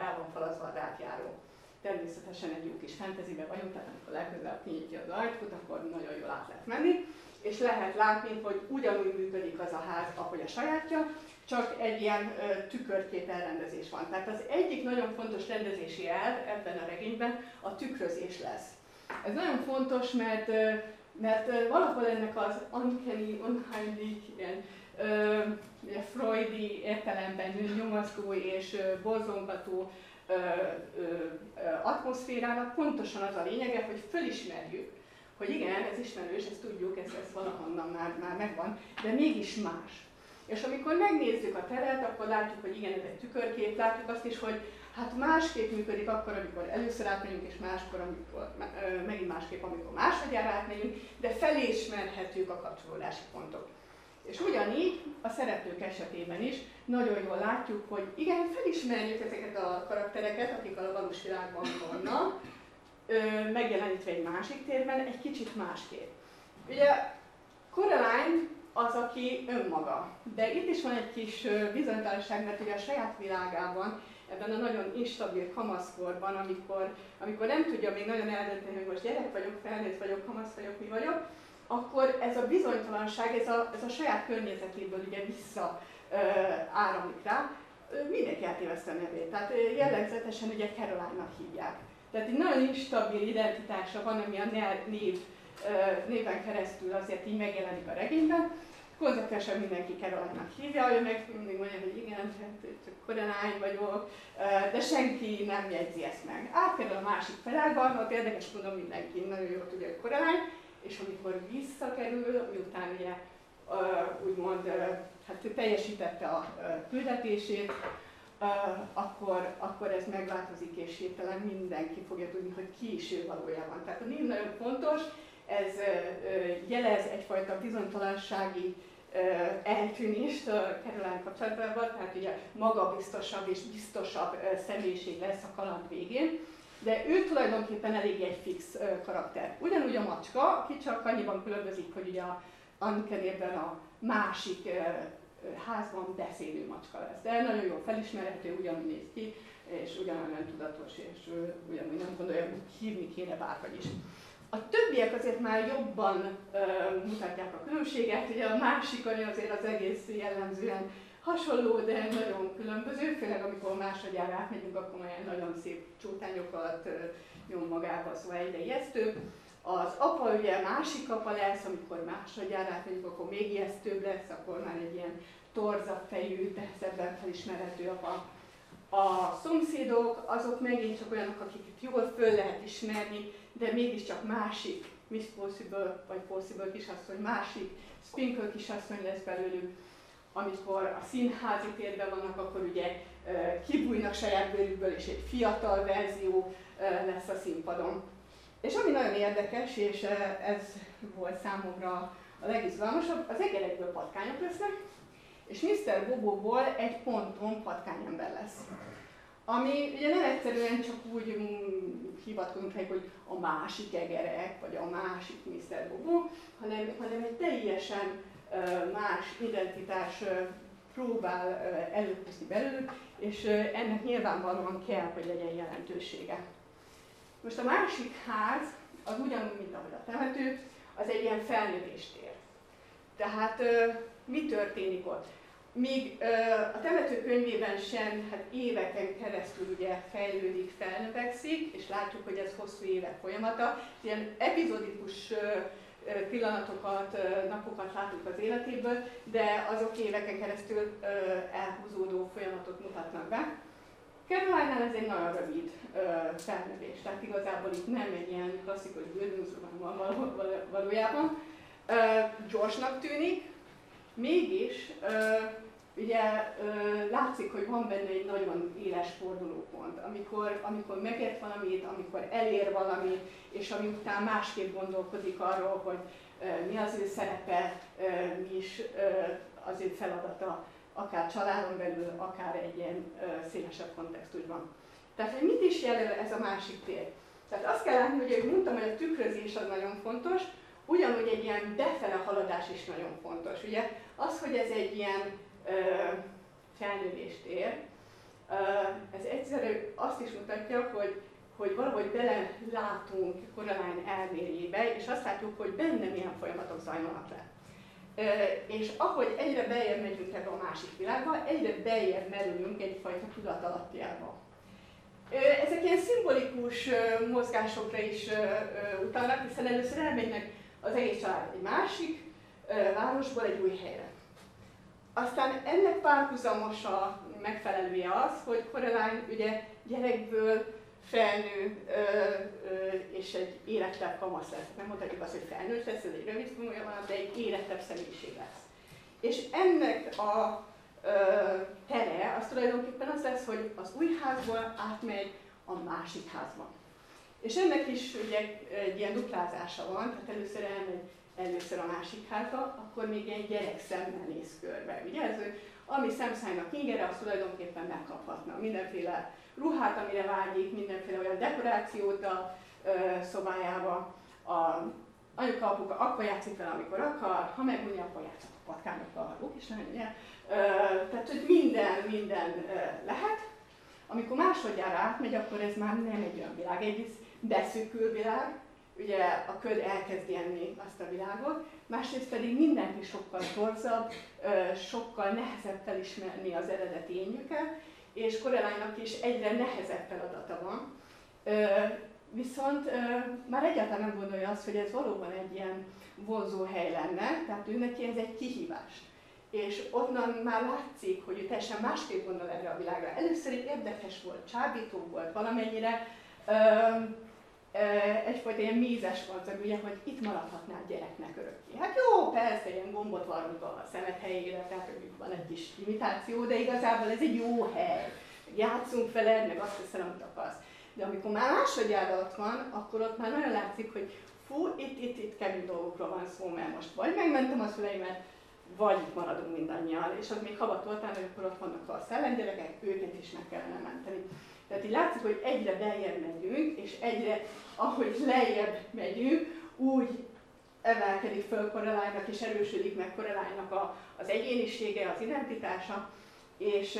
el van falazva a rátjáró. Természetesen egy jó kis fantasybe vagyunk, tehát amikor legközelebb kinyitja az ajtót, akkor nagyon jól át lehet menni, és lehet látni, hogy ugyanúgy működik az a ház, ahogy a sajátja, csak egy ilyen tükörkép elrendezés van. Tehát az egyik nagyon fontos rendezési elv ebben a regényben a tükrözés lesz. Ez nagyon fontos, mert, mert valahol ennek az uncanny, unheimlich, ilyen freudi értelemben nyomasztó és borzongató atmoszférának pontosan az a lényege, hogy fölismerjük, hogy igen, ez ismerős, ezt tudjuk, ez, ez valahonnan már, már megvan, de mégis más. És amikor megnézzük a teret, akkor látjuk, hogy igen, ez egy tükörkép, látjuk azt is, hogy hát másképp működik akkor, amikor először átmegyünk, és máskor, amikor, megint másképp, amikor másodjára átmegyünk, de felismerhetők a kapcsolódási pontok. És ugyanígy a szereplők esetében is nagyon jól látjuk, hogy igen, felismerjük ezeket a karaktereket, akik a valós világban vannak, megjelenítve egy másik térben, egy kicsit másképp. Ugye Coraline az, aki önmaga. De itt is van egy kis bizonytalanság, mert ugye a saját világában, ebben a nagyon instabil kamaszkorban, amikor, amikor nem tudja még nagyon eldönteni, hogy most gyerek vagyok, felnőtt vagyok, kamasz vagyok, mi vagyok, akkor ez a bizonytalanság, ez a, ez a saját környezetéből ugye vissza ö, áramlik rá, mindenki eltéveszte a nevét. Tehát jellegzetesen ugye Caroline-nak hívják. Tehát egy nagyon instabil identitása van, ami a név, néven keresztül azért így megjelenik a regényben. Konzekvensen mindenki Caroline-nak hívja, ő meg mindig mondja, hogy igen, hát csak Coraline vagyok, de senki nem jegyzi ezt meg. Átkerül a másik felágban, ott érdekes mondom, mindenki nagyon jól tudja, hogy Coraline, és amikor visszakerül, miután ugye úgymond hát teljesítette a küldetését, akkor, akkor ez megváltozik, és hirtelen mindenki fogja tudni, hogy ki is ő valójában. Tehát a név nagyon fontos, ez jelez egyfajta bizonytalansági eltűnést a Caroline kapcsolatban, tehát ugye magabiztosabb és biztosabb személyiség lesz a kaland végén, de ő tulajdonképpen elég egy fix karakter. Ugyanúgy a macska, aki csak annyiban különbözik, hogy ugye a Ankenében a másik házban beszélő macska lesz. De nagyon jól felismerhető, ugyanúgy néz ki, és ugyanolyan tudatos, és ugyanúgy nem gondolja, hogy hívni kéne bárhogy is. A többiek azért már jobban ö, mutatják a különbséget, ugye a másik, azért az egész jellemzően hasonló, de nagyon különböző, főleg amikor másodjára átmegyünk, akkor olyan nagyon szép csótányokat nyom magába, szóval egyre ijesztőbb. Az apa ugye másik apa lesz, amikor másodjára átmegyünk, akkor még ijesztőbb lesz, akkor már egy ilyen torzabb fejű, nehezebben felismerhető apa. A szomszédok azok megint csak olyanok, akiket jól föl lehet ismerni, de mégiscsak másik Miss Possible, vagy Possible kisasszony, másik Spinkle kisasszony lesz belőlük. Amikor a színházi térben vannak, akkor ugye kibújnak saját bőrükből, és egy fiatal verzió lesz a színpadon. És ami nagyon érdekes, és ez volt számomra a legizgalmasabb, az egerekből patkányok lesznek, és Mr. Bobóból egy ponton patkányember lesz. Ami ugye nem egyszerűen csak úgy mm, hivatkozunk rá, hogy a másik egerek, vagy a másik Mr. Bobo, hanem, hanem egy teljesen más identitás próbál előhozni belőlük, és ennek nyilvánvalóan kell, hogy legyen jelentősége. Most a másik ház, az ugyanúgy, mint ahogy a temető, az egy ilyen felnövéstér. Tehát mi történik ott? Míg a temető könyvében sem hát éveken keresztül ugye fejlődik, felnövekszik, és látjuk, hogy ez hosszú évek folyamata. Ilyen epizodikus pillanatokat, napokat látunk az életéből, de azok éveken keresztül elhúzódó folyamatot mutatnak be. caroline ez egy nagyon rövid felnövés, tehát igazából itt nem egy ilyen klasszikus bőrműzőben van valójában. Gyorsnak tűnik, mégis ugye látszik, hogy van benne egy nagyon éles fordulópont, amikor, amikor megért valamit, amikor elér valamit, és ami után másképp gondolkodik arról, hogy mi az ő szerepe, mi is az ő feladata, akár családon belül, akár egy ilyen szélesebb kontextusban. Tehát, hogy mit is jelöl ez a másik tér? Tehát azt kell látni, hogy mondtam, hogy a tükrözés az nagyon fontos, ugyanúgy egy ilyen befele haladás is nagyon fontos. Ugye az, hogy ez egy ilyen felnővést ér. Ez egyszerű azt is mutatja, hogy, hogy valahogy bele látunk Coraline elméjébe, és azt látjuk, hogy benne milyen folyamatok zajlanak le. És ahogy egyre beljebb megyünk ebbe a másik világba, egyre beljebb merülünk egyfajta tudatalattiába. Ezek ilyen szimbolikus mozgásokra is utalnak, hiszen először elmegynek az egész család egy másik városból egy új helyre. Aztán ennek párhuzamos a megfelelője az, hogy Coraline ugye gyerekből felnő ö, ö, és egy érettebb kamasz lesz. Nem mondhatjuk azt, hogy felnőtt lesz, ez egy rövid folyamat, de egy érettebb személyiség lesz. És ennek a ö, tere az tulajdonképpen az lesz, hogy az új házból átmegy a másik házba. És ennek is ugye egy ilyen duplázása van, tehát először elmegy először a másik házba, akkor még egy gyerek szemmel néz körbe. Ugye ez, ami szemszájnak ingere, az tulajdonképpen megkaphatna mindenféle ruhát, amire vágyik, mindenféle olyan dekorációt a ö, szobájába. A anyuka, apuka akkor játszik vele, amikor akar, ha megunja, akkor játszik a patkányokkal, a is ugye? Ö, tehát, hogy minden, minden ö, lehet. Amikor másodjára átmegy, akkor ez már nem egy olyan világ, egy beszűkül világ, ugye a köd elkezdi enni azt a világot, másrészt pedig mindenki sokkal torzabb, sokkal nehezebb felismerni az eredeti énjüket, és Korelánynak is egyre nehezebb feladata van. Viszont már egyáltalán nem gondolja azt, hogy ez valóban egy ilyen vonzó hely lenne, tehát ő neki ez egy kihívás. És onnan már látszik, hogy ő teljesen másképp gondol erre a világra. Először egy érdekes volt, csábító volt valamennyire, egyfajta ilyen mézes madzag, ugye, hogy itt maradhatnál gyereknek örökké. Hát jó, persze, ilyen gombot varunk a szemet helyére, tehát van egy kis imitáció, de igazából ez egy jó hely. Játszunk veled, meg azt hiszem, amit akarsz. De amikor már másodjára ott van, akkor ott már nagyon látszik, hogy fú, itt, itt, itt kemény dolgokról van szó, mert most vagy megmentem a szüleimet, vagy itt maradunk mindannyian, és az még habatoltál, hogy akkor ott vannak a szellemgyerekek, őket is meg kellene menteni. Tehát így látszik, hogy egyre beljebb megyünk, és egyre, ahogy lejjebb megyünk, úgy emelkedik föl Korelánynak, és erősödik meg Korelánynak a, az egyénisége, az identitása, és,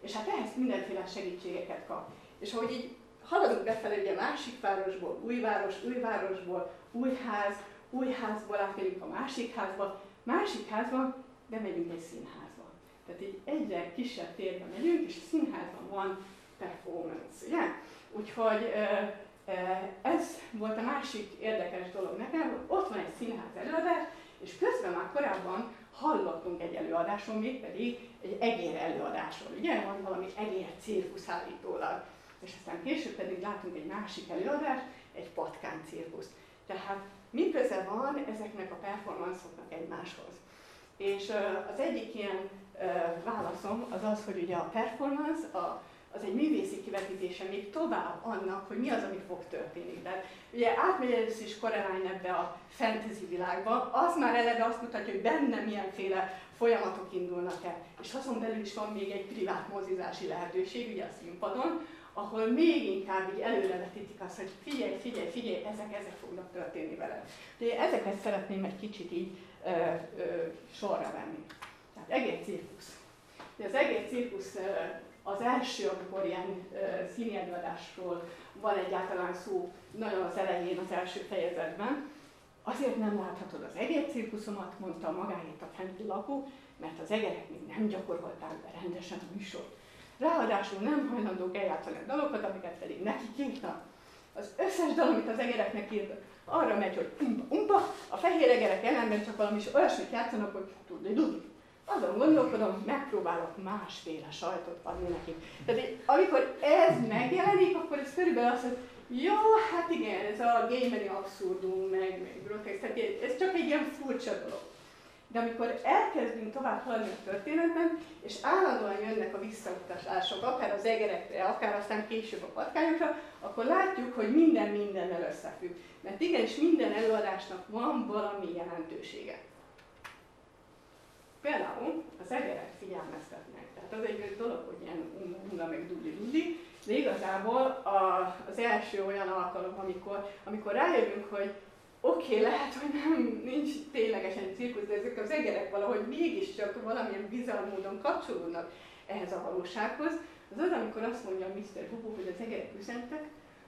és hát ehhez mindenféle segítségeket kap. És ahogy így haladunk befelé, ugye másik városból, új város, új városból, új ház, új házból átmegyünk a másik házba, másik házba bemegyünk egy színházba. Tehát így egyre kisebb térbe megyünk, és a színházban van performance, ugye? Úgyhogy ez volt a másik érdekes dolog nekem, hogy ott van egy színház előadás, és közben már korábban hallottunk egy előadáson, mégpedig egy egér előadásról, ugye? Van valami egér cirkusz állítólag. És aztán később pedig látunk egy másik előadást, egy patkán cirkusz. Tehát mi köze van ezeknek a performanszoknak egymáshoz? És az egyik ilyen válaszom az az, hogy ugye a performance, a az egy művészi kivetítése még tovább annak, hogy mi az, ami fog történni. Tehát ugye átmegy először is Coraline ebbe a fantasy világba, az már eleve azt mutatja, hogy benne milyenféle folyamatok indulnak el. És azon belül is van még egy privát mozizási lehetőség, ugye a színpadon, ahol még inkább így előrevetítik azt, hogy figyelj, figyelj, figyelj, ezek, ezek fognak történni vele. De ezeket szeretném egy kicsit így ö, ö, sorra venni. Tehát egész cirkusz. De az egész cirkusz az első, amikor ilyen színi előadásról van egyáltalán szó, nagyon az elején, az első fejezetben, azért nem láthatod az egér cirkuszomat, mondta magáét a fenti lakó, mert az egerek még nem gyakorolták be rendesen a műsort. Ráadásul nem hajlandók eljátszani a dalokat, amiket pedig nekik írtak. Az összes dal, amit az egereknek írtak, arra megy, hogy umpa, umpa, a fehér egerek ellenben csak valami olyasmit játszanak, hogy tudni, tudni azon gondolkodom, megpróbálok másféle sajtot adni nekik. Tehát amikor ez megjelenik, akkor ez körülbelül az, hogy jó, hát igen, ez a gameri abszurdum, meg, meg grotesk, tehát ez csak egy ilyen furcsa dolog. De amikor elkezdünk tovább haladni a történetben, és állandóan jönnek a visszautasások, akár az egerekre, akár aztán később a patkányokra, akkor látjuk, hogy minden mindennel összefügg. Mert igenis minden előadásnak van valami jelentősége. Például az egerek figyelmeztetnek. Tehát az egy dolog, hogy ilyen unna meg dudi-dudi, de igazából a, az első olyan alkalom, amikor, amikor rájövünk, hogy oké, okay, lehet, hogy nem, nincs ténylegesen cirkusz, de ezek az egerek valahogy mégiscsak valamilyen bizarr módon kapcsolódnak ehhez a valósághoz, az az, amikor azt mondja Mr. Bubu, hogy az egerek üzentek,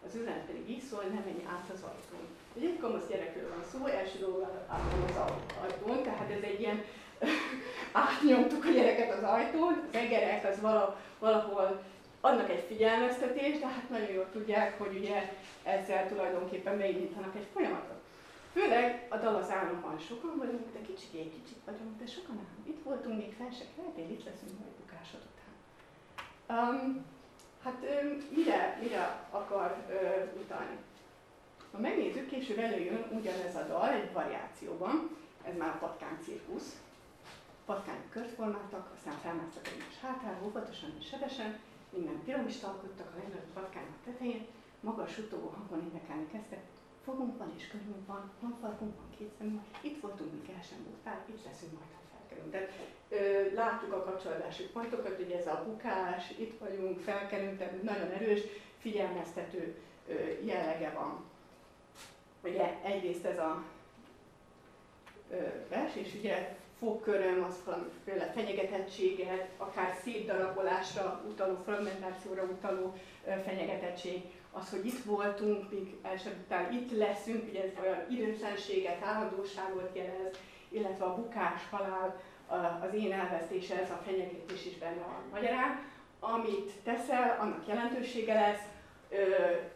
az üzenet pedig így szól, nem menj át az ajtón. Egy kamasz gyerekről van szó, első dolog az ajtón, tehát ez egy ilyen átnyomtuk a gyereket az ajtón, az egerek az valahol adnak egy figyelmeztetést, de hát nagyon jól tudják, hogy ugye ezzel tulajdonképpen beindítanak egy folyamatot. Főleg a dal az államban sokan vagyunk, de kicsik, kicsik vagyunk, de sokan nem. Itt voltunk, még fel se keltél, itt leszünk majd bukásod után. Um, Hát mire, mire akar utalni? Ha megnézzük, később előjön ugyanez a dal egy variációban, ez már a patkány cirkusz. Patkányok kört formáltak, aztán felmásztak egymás hátára, óvatosan és sebesen, minden piramist alkottak a legnagyobb patkányok tetején, magas suttogó hangon énekelni kezdtek, fogunk van és körünk van, van farkunk, van két szemünk, itt voltunk, míg el sem múlt itt leszünk majd, ha felkerünk. Tehát ö, látjuk a kapcsolódási pontokat, hogy ez a bukás, itt vagyunk, felkerünk, tehát nagyon erős, figyelmeztető ö, jellege van. Ugye egyrészt ez a ö, vers, és ugye fogköröm, az valamiféle fenyegetettséget, akár szétdarabolásra utaló, fragmentációra utaló fenyegetettség, az, hogy itt voltunk, míg esetleg itt leszünk, ugye ez olyan időtlenséget, állandóságot jelez, illetve a bukás, halál, az én elvesztése, ez a fenyegetés is benne van magyarán. Amit teszel, annak jelentősége lesz,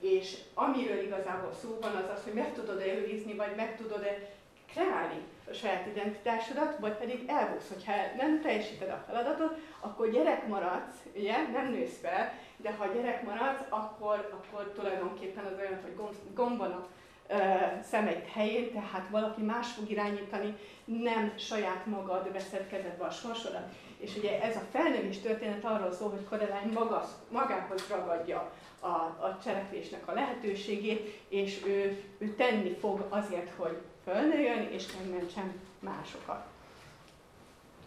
és amiről igazából szó van, az az, hogy meg tudod-e őrizni, vagy meg tudod-e kreálni a saját identitásodat, vagy pedig elbúsz. Hogyha nem teljesíted a feladatot, akkor gyerek maradsz, ugye, nem nősz fel, de ha gyerek maradsz, akkor, akkor tulajdonképpen az olyan, hogy gomb, gomban a szemeid helyén, tehát valaki más fog irányítani, nem saját magad veszed kezedbe a sorsodat. És ugye ez a felnővés történet arról szól, hogy Kodalány magához ragadja a, a cselekvésnek a lehetőségét, és ő, ő tenni fog azért, hogy fölnőjön és megmentsen másokat.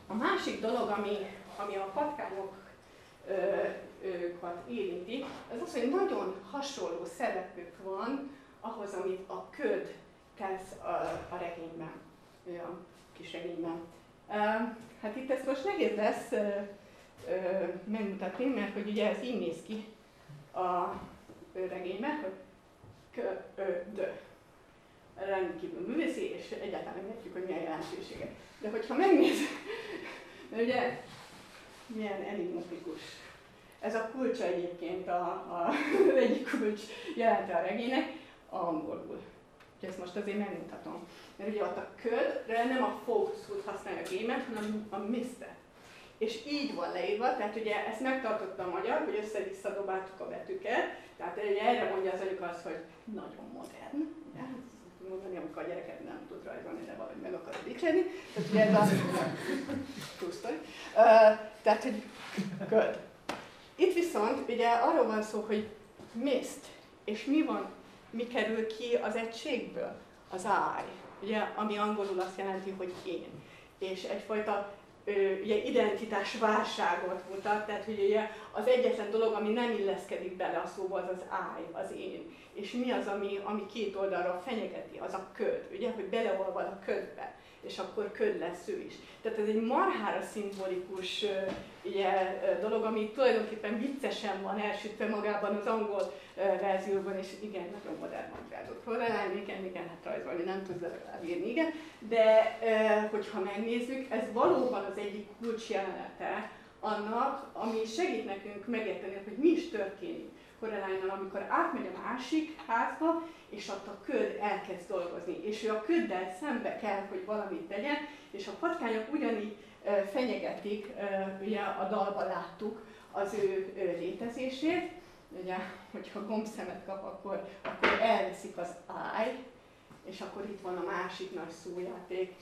A másik dolog, ami, ami a patkányokat érinti, az az, hogy nagyon hasonló szerepük van ahhoz, amit a köd tesz a, a regényben, a kis regényben. Hát itt ezt most nehéz lesz megmutatni, mert hogy ugye ez így néz ki a regényben, hogy köd rendkívül művészi, és egyáltalán nem értjük, hogy milyen jelentősége. De hogyha megnézzük, de ugye milyen enigmatikus. Ez a kulcsa egyébként a, a, egyik kulcs jelente a regénynek, angolul. Úgyhogy ezt most azért megmutatom. Mert ugye ott a ködre nem a fog szót használja a gémet, hanem a mister. És így van leírva, tehát ugye ezt megtartotta a magyar, hogy össze-vissza dobáltuk a betűket, tehát ugye erre mondja az anyuka azt, hogy nagyon modern, ugye? Mondani, amikor a gyereket nem tud rajzolni, de valahogy meg akarod dicsérni. Tehát ugye ez a uh, tehát, hogy köd. Itt viszont ugye arról van szó, hogy mist, és mi van, mi kerül ki az egységből? Az I, ugye, ami angolul azt jelenti, hogy én. És egyfajta ugye identitás válságot mutat, tehát hogy ugye az egyetlen dolog, ami nem illeszkedik bele a szóba, az az I, az én. És mi az, ami, ami két oldalra fenyegeti, az a köd, ugye, hogy beleolvad a ködbe, és akkor köd lesz ő is. Tehát ez egy marhára szimbolikus ugye, dolog, ami tulajdonképpen viccesen van elsütve magában az angol verzióban, és igen, nagyon modern magyarázott korrelálni, igen, igen, hát rajzolni nem tudsz legalább írni, igen, de hogyha megnézzük, ez valóban az egyik kulcs jelenete annak, ami segít nekünk megérteni, hogy mi is történik korrelálnal, amikor átmegy a másik házba, és ott a köd elkezd dolgozni, és ő a köddel szembe kell, hogy valamit tegyen, és a patkányok ugyanígy fenyegetik, ugye a dalban láttuk az ő létezését, ugye, hogyha gombszemet kap, akkor, akkor elveszik az áj, és akkor itt van a másik nagy szójáték.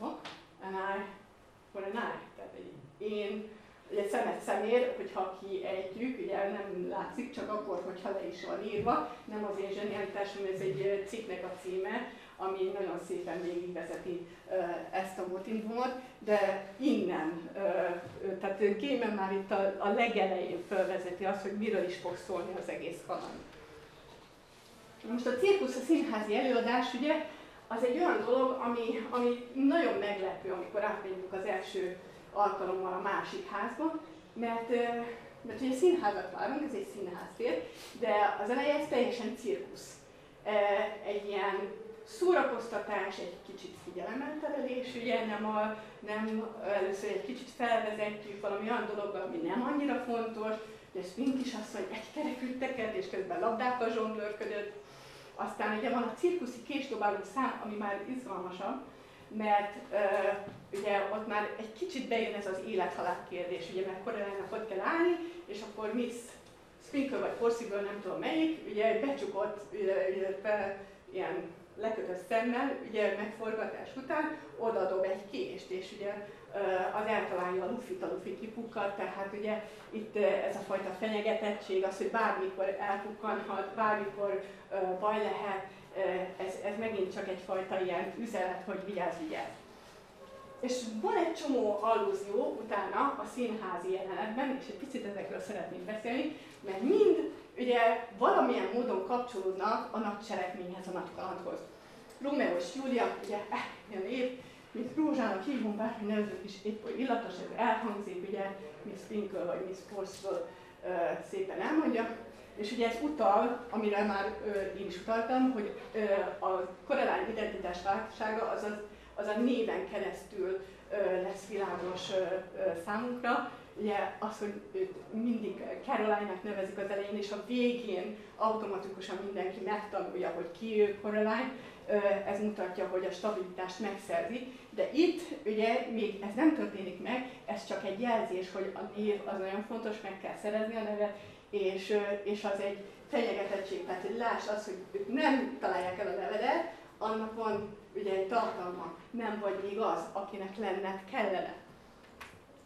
No, an eye for an eye. Tehát egy én, ugye szemet szemér, hogyha kiejtjük, ugye nem látszik, csak akkor, hogyha le is van írva. Nem az én zsenialitásom, ez egy cikknek a címe, ami nagyon szépen végigvezeti ezt a motivumot, de innen, tehát Gémen már itt a, a legelején felvezeti azt, hogy miről is fog szólni az egész kaland. Most a cirkusz, a színházi előadás, ugye, az egy olyan dolog, ami, ami nagyon meglepő, amikor átmegyünk az első alkalommal a másik házba, mert, mert ugye színházat várunk, ez egy színháztér, de az eleje ez teljesen cirkusz. Egy ilyen szórakoztatás, egy kicsit figyelemelterelés, ugye nem, a, nem először egy kicsit felvezetjük valami olyan dologgal, ami nem annyira fontos, ugye azt mondja, egy kerekült tekert, és közben labdákkal zsonglőrködött. Aztán ugye van a cirkuszi késdobáló szám, ami már izgalmasabb, mert ugye ott már egy kicsit bejön ez az élethalál kérdés, ugye mert Corellának ott kell állni, és akkor Miss Sprinkle vagy Forcible, nem tudom melyik, ugye becsukott, illetve ilyen lekötött szemmel, ugye megforgatás után oda dob egy kést, és ugye az eltalálja a lufit, a lufi kipukkad, tehát ugye itt ez a fajta fenyegetettség, az, hogy bármikor elpukkanhat, bármikor baj lehet, ez, ez megint csak egyfajta ilyen üzenet, hogy vigyázz, vigyázz. És van egy csomó allúzió utána a színházi jelenetben, és egy picit ezekről szeretnék beszélni, mert mind ugye valamilyen módon kapcsolódnak a nagy cselekményhez, a nagy kalandhoz. Romeo és Júlia, ugye eh, ilyen év, mint Rózsának hívom, bárhogy nevezünk is épp, hogy illatos, ez elhangzik, ugye Miss Pinkle vagy Miss Forceful szépen elmondja. És ugye ez utal, amire már uh, én is utaltam, hogy uh, a korelány identitás váltsága az, az, az a néven keresztül lesz világos számunkra. Ugye az, hogy őt mindig Caroline-nak nevezik az elején, és a végén automatikusan mindenki megtanulja, hogy ki ő Caroline, ez mutatja, hogy a stabilitást megszerzi, de itt ugye még ez nem történik meg, ez csak egy jelzés, hogy a név az nagyon fontos, meg kell szerezni a nevet, és, és az egy fenyegetettség, tehát hogy láss az, hogy ők nem találják el a nevedet, annak van ugye egy tartalma, nem vagy még az, akinek lenned kellene.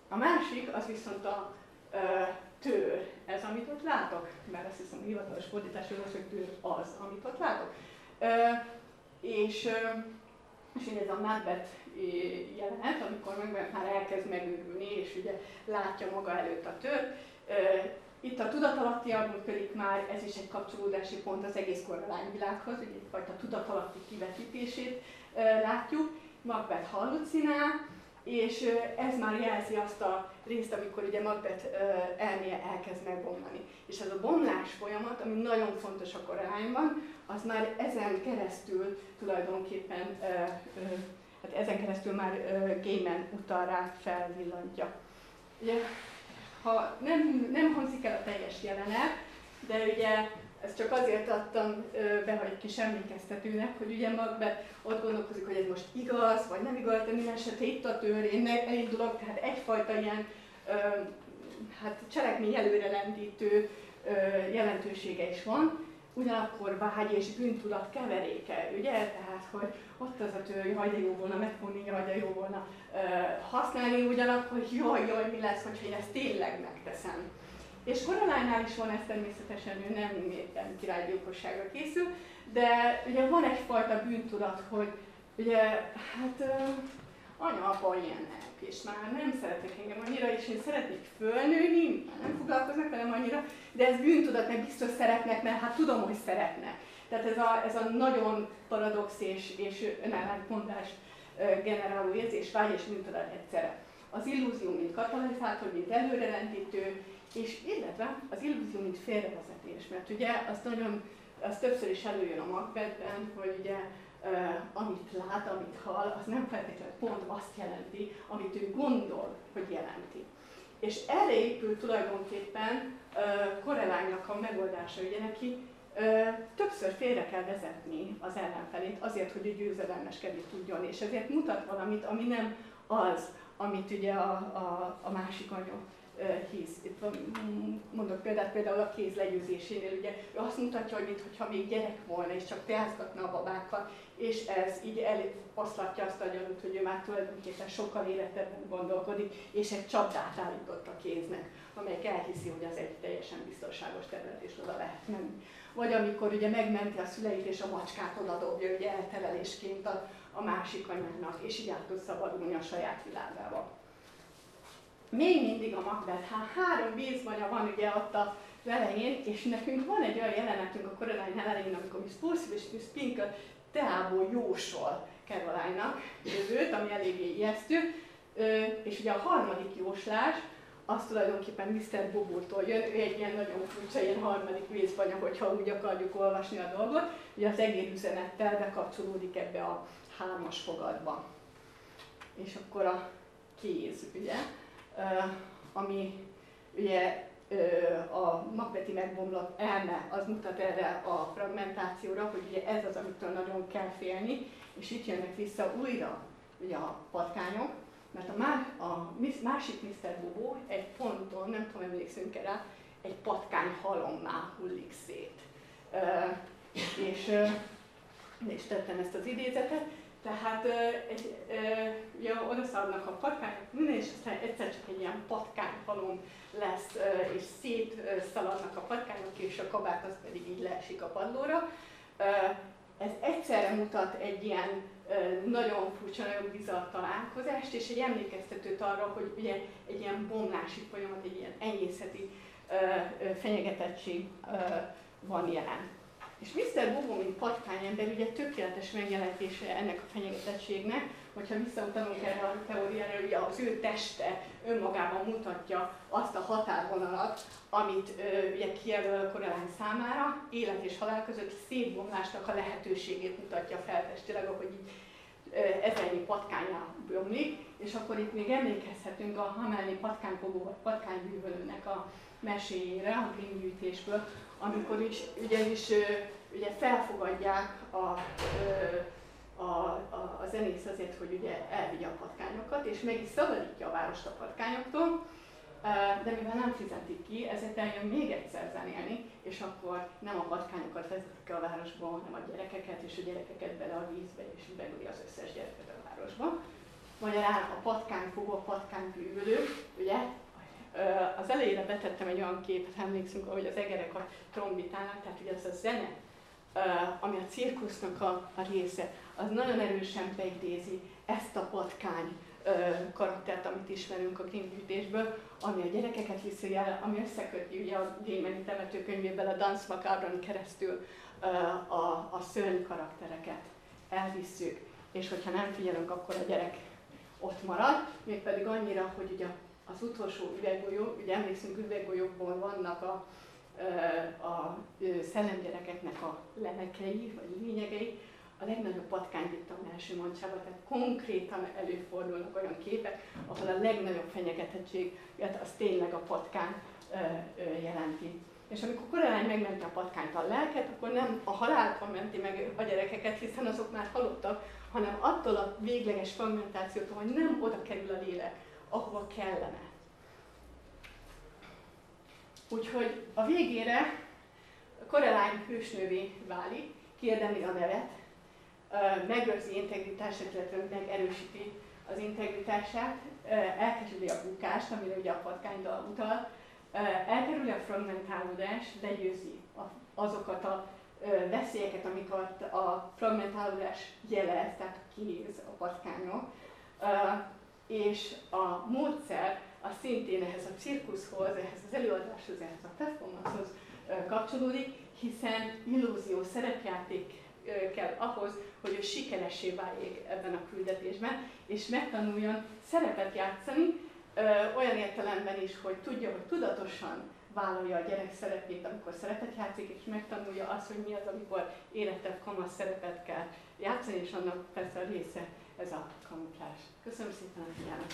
A másik, az viszont a ö, tőr, ez amit ott látok, mert azt hiszem a hivatalos fordítás az, hogy tőr az, amit ott látok. Ö, és, és ez a Macbeth jelenet, amikor meg már elkezd megőrülni, és ugye látja maga előtt a tört. Itt a tudatalatti működik már, ez is egy kapcsolódási pont az egész korrelányvilághoz, ugye egyfajta tudatalatti kivetítését látjuk. Macbeth hallucinál, és ez már jelzi azt a részt, amikor ugye Macbeth elméje elkezd megbomlani. És ez a bomlás folyamat, ami nagyon fontos a korányban, az már ezen keresztül tulajdonképpen, hát ezen keresztül már Gaiman utal rá felvillantja. Ugye, ha nem, nem hangzik el a teljes jelenet, de ugye ezt csak azért adtam be, hogy kis emlékeztetőnek, hogy ugye magban ott gondolkozik, hogy ez most igaz, vagy nem igaz, de minden esetre itt a törvény, elindulok, tehát egyfajta ilyen hát cselekmény előre lendítő jelentősége is van, ugyanakkor vágy és bűntudat keveréke, ugye? Tehát, hogy ott az a tő, jaj, de jó volna megfogni, de jó volna használni, ugyanakkor jaj, jaj, mi lesz, hogyha én ezt tényleg megteszem. És Korolánál is van ez természetesen, ő nem, nem királygyilkosságra készül, de ugye van egyfajta bűntudat, hogy ugye, hát anya, apa ilyenek, és már nem szeretnek engem annyira, és én szeretnék fölnőni, nem foglalkoznak velem annyira, de ez bűntudat, mert biztos szeretnek, mert hát tudom, hogy szeretnek. Tehát ez a, ez a nagyon paradox és, és önellentmondást generáló érzés, vágy és bűntudat egyszerre. Az illúzió, mint katalizátor, mint előrelendítő, és illetve az illúzió, mint félrevezetés, mert ugye az nagyon, az többször is előjön a Macbethben, hogy ugye uh, amit lát, amit hall, az nem feltétlenül pont azt jelenti, amit ő gondol, hogy jelenti. És erre épül tulajdonképpen uh, Korelánynak a megoldása, ugye neki uh, többször félre kell vezetni az ellenfelét azért, hogy ő győzedelmeskedni tudjon, és ezért mutat valamit, ami nem az, amit ugye a, a, a másik anya hisz. Itt mm, mondok példát, például a kéz legyőzésénél, ugye ő azt mutatja, hogy mintha még gyerek volna, és csak teázgatna a babákkal, és ez így eloszlatja azt a gyanút, hogy ő már tulajdonképpen sokkal életebben gondolkodik, és egy csapdát állított a kéznek, amelyik elhiszi, hogy az egy teljesen biztonságos terület, és oda lehet menni. Vagy amikor ugye megmenti a szüleit, és a macskát oda dobja, ugye elterelésként a, a másik anyának, és így át tud szabadulni a saját világába még mindig a Macbeth, hát három vízbanya van ugye ott a elején, és nekünk van egy olyan jelenetünk a Coraline elején, amikor Miss Percy és Miss Pink teából jósol Caroline-nak jövőt, ami eléggé ijesztő, és ugye a harmadik jóslás, az tulajdonképpen Mr. Bobultól jön, ő egy ilyen nagyon furcsa, ilyen harmadik vízbanya, hogyha úgy akarjuk olvasni a dolgot, ugye az egész üzenettel bekapcsolódik ebbe a hármas fogadba. És akkor a kéz, ugye? Ami ugye a Macbethi megbomlott elme, az mutat erre a fragmentációra, hogy ugye ez az, amitől nagyon kell félni, és itt jönnek vissza újra ugye a patkányok, mert a, má, a másik Mr. Bobo egy ponton, nem tudom, emlékszünk rá, egy patkány halommá hullik szét. Uh, és, és tettem ezt az idézetet, tehát egy, ugye odaszaladnak a patkányok minden, és aztán egyszer csak egy ilyen patkányhalom lesz, és szétszaladnak a patkányok, és a kabát az pedig így leesik a padlóra. Ez egyszerre mutat egy ilyen nagyon furcsa, nagyon bizarr találkozást, és egy emlékeztetőt arra, hogy ugye egy ilyen bomlási folyamat, egy ilyen enyészeti fenyegetettség van jelen. És Mr. Bobo, mint patkányember, ugye tökéletes megjelenítése ennek a fenyegetettségnek, hogyha visszautalunk erre a teóriára, ugye az ő teste önmagában mutatja azt a határvonalat, amit ö, ugye kijelöl a koralány számára, élet és halál között szétbomlásnak a lehetőségét mutatja fel testileg, ahogy így ezernyi patkányá bomlik, és akkor itt még emlékezhetünk a Hamelni patkányfogó vagy patkánybűvölőnek a meséjére, a grimmgyűjtésből, amikor is, ugyanis ugye felfogadják a, a, a, a zenész azért, hogy ugye elvigye a patkányokat, és meg is szabadítja a várost a patkányoktól, de mivel nem fizetik ki, ezért eljön még egyszer zenélni, és akkor nem a patkányokat vezetik a városba, hanem a gyerekeket, és a gyerekeket bele a vízbe, és begöli az összes gyereket a városba. Magyarán a patkányfogó, a patkánybűvölő, ugye az elejére betettem egy olyan képet, emlékszünk, ahogy az egerek a trombitálnak, tehát ugye az a zene, ami a cirkusznak a, a része, az nagyon erősen beidézi ezt a patkány karaktert, amit ismerünk a krimgyűjtésből, ami a gyerekeket viszi el, ami összeköti ugye a Gémeni temetőkönyvében a Dance Macabron keresztül a, a szörny karaktereket. Elvisszük, és hogyha nem figyelünk, akkor a gyerek ott marad, mégpedig annyira, hogy ugye az utolsó üveggolyó, ugye emlékszünk, üveggolyókból vannak a, a szellemgyerekeknek a lelekei, vagy lényegei, a legnagyobb patkány vittam első mancsába, tehát konkrétan előfordulnak olyan képek, ahol a legnagyobb fenyegetettség, az tényleg a patkány jelenti. És amikor Koralány megmenti a patkányt a lelket, akkor nem a haláltól menti meg a gyerekeket, hiszen azok már halottak, hanem attól a végleges fragmentációtól, hogy nem oda kerül a lélek, ahova kellene. Úgyhogy a végére Koralány hősnővé válik, kiérdemli a nevet, megőrzi integritását, illetve megerősíti az integritását, elkerüli a bukást, amire ugye a patkánydal utal, elkerüli a fragmentálódást, legyőzi azokat a veszélyeket, amiket a fragmentálódás jelez, tehát kinéz a patkányok, és a módszer a szintén ehhez a cirkuszhoz, ehhez az előadáshoz, ehhez a performancehoz kapcsolódik, hiszen illúzió, szerepjáték kell ahhoz, hogy ő sikeressé váljék ebben a küldetésben, és megtanuljon szerepet játszani, olyan értelemben is, hogy tudja, hogy tudatosan vállalja a gyerek szerepét, amikor szerepet játszik, és megtanulja azt, hogy mi az, amikor életebb kamasz szerepet kell játszani, és annak persze a része ez a kamuflás. Köszönöm szépen a figyelmet!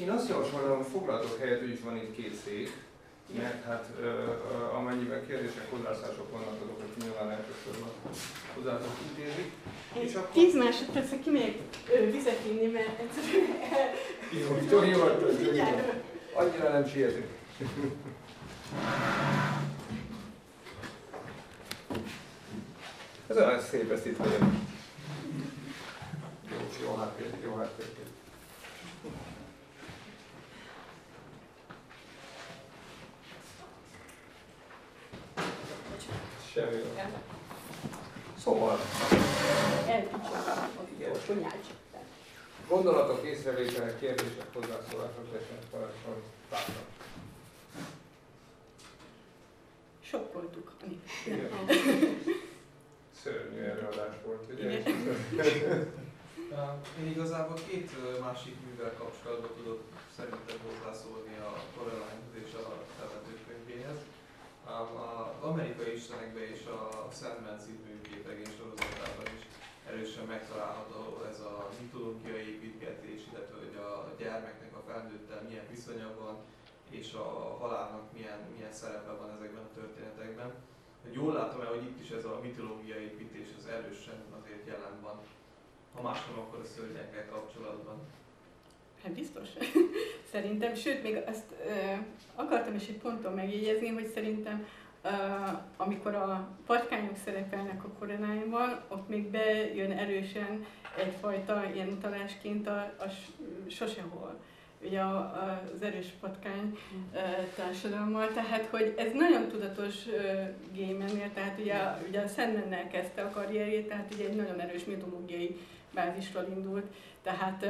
Én azt javasolom, hogy foglaltok helyet, hogy is van itt két szék, mert hát ö, ö, amennyiben kérdések, hozzászások vannak, azokat nyilván elsősorban hozzátok intézni. És akkor... 10 másodpercre kimegyek vizet inni, mert egyszerűen... Jó, jó, jó, jó, Annyira nem sietünk. Ez olyan szép, ezt itt vagyok. Jó, jó háttér, jó háttér. Semmi Szóval. Gondolatok, észrevételek, kérdések, hozzászólások, tessenek parancsolni. Sokkoltuk. Szörnyű előadás volt, ugye? Én igazából két másik művel kapcsolatban tudok szerintem hozzászólni a Corelányhoz és a temetőkönyvéhez. Az amerikai istenekben és a Szent Menci képregény sorozatában is erősen megtalálható ez a mitológiai építgetés, illetve hogy a gyermeknek a felnőttel milyen viszonya van, és a halálnak milyen, milyen szerepe van ezekben a történetekben. Jól látom-e, hogy itt is ez a mitológiai építés az erősen azért jelen van. Ha más nem, akkor a szörnyekkel kapcsolatban. Hát biztos. szerintem, sőt, még azt uh, akartam is egy ponton megjegyezni, hogy szerintem uh, amikor a patkányok szerepelnek a koronájában, ott még bejön erősen egyfajta ilyen utalásként a, a sosehol ugye az erős patkány uh, társadalommal, tehát hogy ez nagyon tudatos gémennél, tehát ugye, ugye a Sandmannel kezdte a karrierjét, tehát ugye egy nagyon erős mitológiai bázisról indult, tehát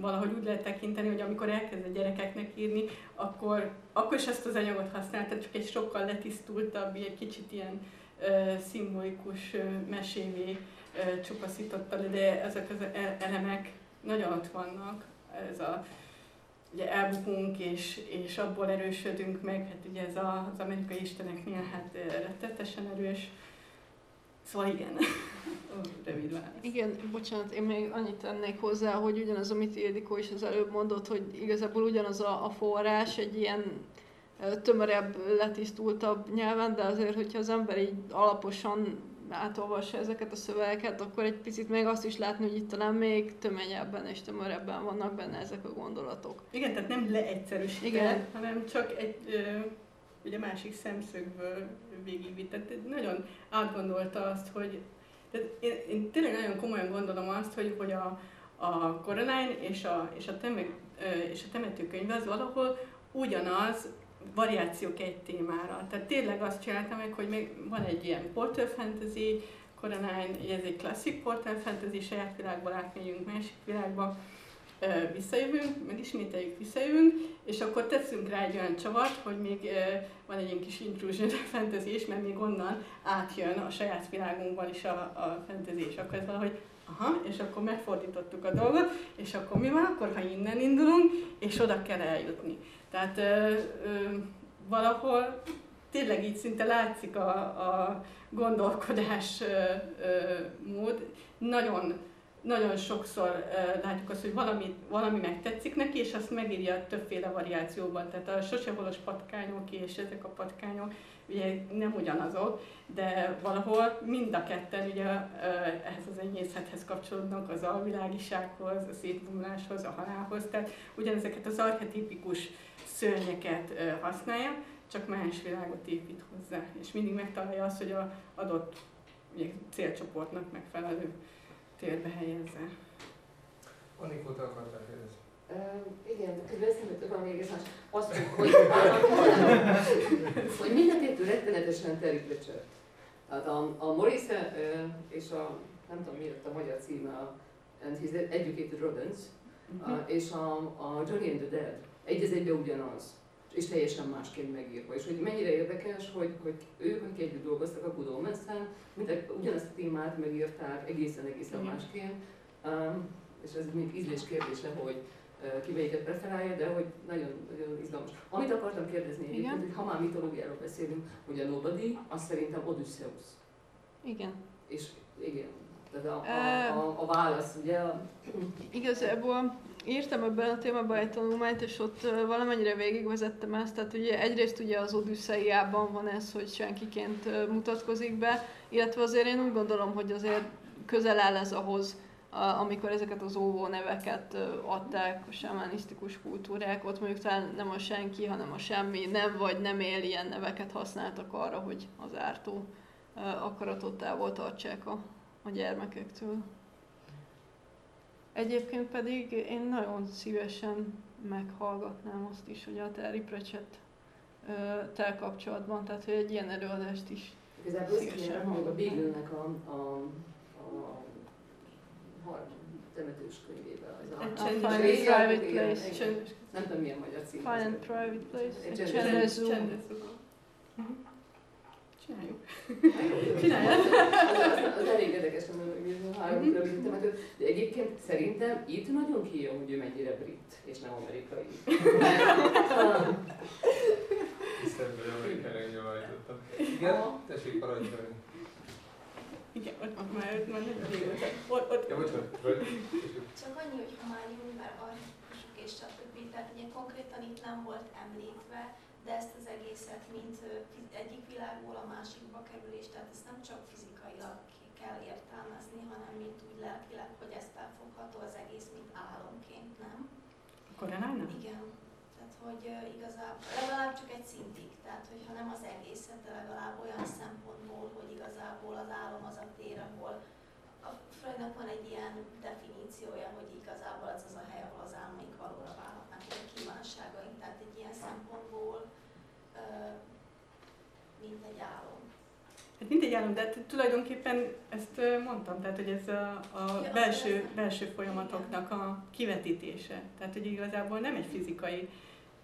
valahogy úgy lehet tekinteni, hogy amikor elkezd a gyerekeknek írni, akkor, akkor is ezt az anyagot használta, csak egy sokkal letisztultabb, egy kicsit ilyen uh, szimbolikus uh, mesévé uh, csupaszította de ezek az elemek nagyon ott vannak. Ez a, ugye elbukunk és, és abból erősödünk meg, hát ugye ez a, az amerikai isteneknél hát rettetesen erős. Szóval igen, rövid válasz. Igen, bocsánat, én még annyit tennék hozzá, hogy ugyanaz, amit Ildikó is az előbb mondott, hogy igazából ugyanaz a, a forrás egy ilyen tömörebb, letisztultabb nyelven, de azért, hogyha az ember így alaposan átolvassa ezeket a szövegeket, akkor egy picit még azt is látni, hogy itt talán még töményebben és tömörebben vannak benne ezek a gondolatok. Igen, tehát nem leegyszerűsített, hanem csak egy ö, ugye másik szemszögből végigvitt. Tehát nagyon átgondolta azt, hogy tehát én, én tényleg nagyon komolyan gondolom azt, hogy, hogy a, a Coraline és a, és a, teme, és a temetőkönyv az valahol ugyanaz, variációk egy témára. Tehát tényleg azt csináltam meg, hogy még van egy ilyen portal fantasy, Coraline, ez egy klasszik portal fantasy, saját világból átmegyünk másik világba, visszajövünk, megismételjük, visszajövünk, és akkor teszünk rá egy olyan csavart, hogy még van egy ilyen kis intrusion fantasy is, mert még onnan átjön a saját világunkban is a, a fantasy, és akkor ez valahogy aha, és akkor megfordítottuk a dolgot, és akkor mi van akkor, ha innen indulunk, és oda kell eljutni. Tehát ö, ö, valahol tényleg így szinte látszik a, a gondolkodás ö, ö, mód. Nagyon nagyon sokszor uh, látjuk azt, hogy valami, valami megtetszik neki, és azt megírja többféle variációban. Tehát a soseholos patkányok és ezek a patkányok ugye nem ugyanazok, de valahol mind a ketten ugye ehhez az enyészethez kapcsolódnak, az alvilágisághoz, a szétbomláshoz, a halálhoz, tehát ugyanezeket az archetipikus szörnyeket használja, csak más világot épít hozzá, és mindig megtalálja azt, hogy a adott ugye, célcsoportnak megfelelő térbe helyezze. Anikóta akartál kérdezni? Uh, igen, közben eszembe van még ez azt, hogy, hogy, hogy mind a kettő rettenetesen Terry Pratchett. Tehát a, a Morrissey uh, és a, nem tudom mi a magyar címe, a And His Educated Rodents, uh, és a, a Johnny and the Dead egy az egybe ugyanaz és teljesen másként megírva. És hogy mennyire érdekes, hogy, hogy ők, akik együtt dolgoztak a Omens-en, ugyanazt a témát megírták egészen-egészen másként. Um, és ez még ízlés kérdése, hogy ki melyiket preferálja, de hogy nagyon, nagyon izgalmas. Amit akartam kérdezni egyébként, hogy ha már mitológiáról beszélünk, hogy a Nobody, az szerintem Odysseus. Igen. És igen, tehát a, a, a, a válasz, ugye? Igazából írtam ebben a témában egy tanulmányt, és ott valamennyire végigvezettem ezt, tehát ugye egyrészt ugye az Odüsszeiában van ez, hogy senkiként mutatkozik be, illetve azért én úgy gondolom, hogy azért közel áll ez ahhoz, amikor ezeket az óvó neveket adták a samanisztikus kultúrák, ott mondjuk talán nem a senki, hanem a semmi, nem vagy nem él ilyen neveket használtak arra, hogy az ártó akaratot távol tartsák a, a gyermekektől. Egyébként pedig én nagyon szívesen meghallgatnám azt is, hogy a Terry Pratchett tel kapcsolatban, tehát hogy egy ilyen előadást is Igazából szívesen hogy a Beagle-nek a, a, a, a temetős könyvébe. Az a, a, a Fine Private Place. Nem tudom milyen magyar cím. Fine Private Place. Csendező. Csináljuk. Csináljuk. Az, az elég érdekes, hogy a három rövid temető. De egyébként szerintem itt nagyon kijön, hogy ő mennyire brit, és nem amerikai. Hiszem, hogy amerikai nyilvánítottam. Igen, tessék parancsolni. Igen, ott, ott már, ott már nagyon régóta. Ott, ott. Ja. Csak annyi, hogy homályum, mert archikusok és stb. Tehát ugye konkrétan itt nem volt említve, de ezt az egészet, mint egyik világból a másikba kerülés, tehát ezt nem csak fizikailag kell értelmezni, hanem mint úgy lelkileg, hogy ez felfogható az egész, mint álomként, nem? Akkor Igen. Tehát, hogy igazából legalább csak egy szintig, tehát hogyha nem az egészet, de legalább olyan szempontból, hogy igazából az álom az a tér, ahol a Freudnak van egy ilyen definíciója, hogy igazából ez az a hely, ahol az álmaink valóra válhatnak, vagy kívánságaink, tehát egy ilyen szempontból, mint egy álom. Hát mint egy álom, de tulajdonképpen ezt mondtam, tehát hogy ez a, a ja, belső, belső folyamatoknak a kivetítése. Tehát, hogy igazából nem egy fizikai,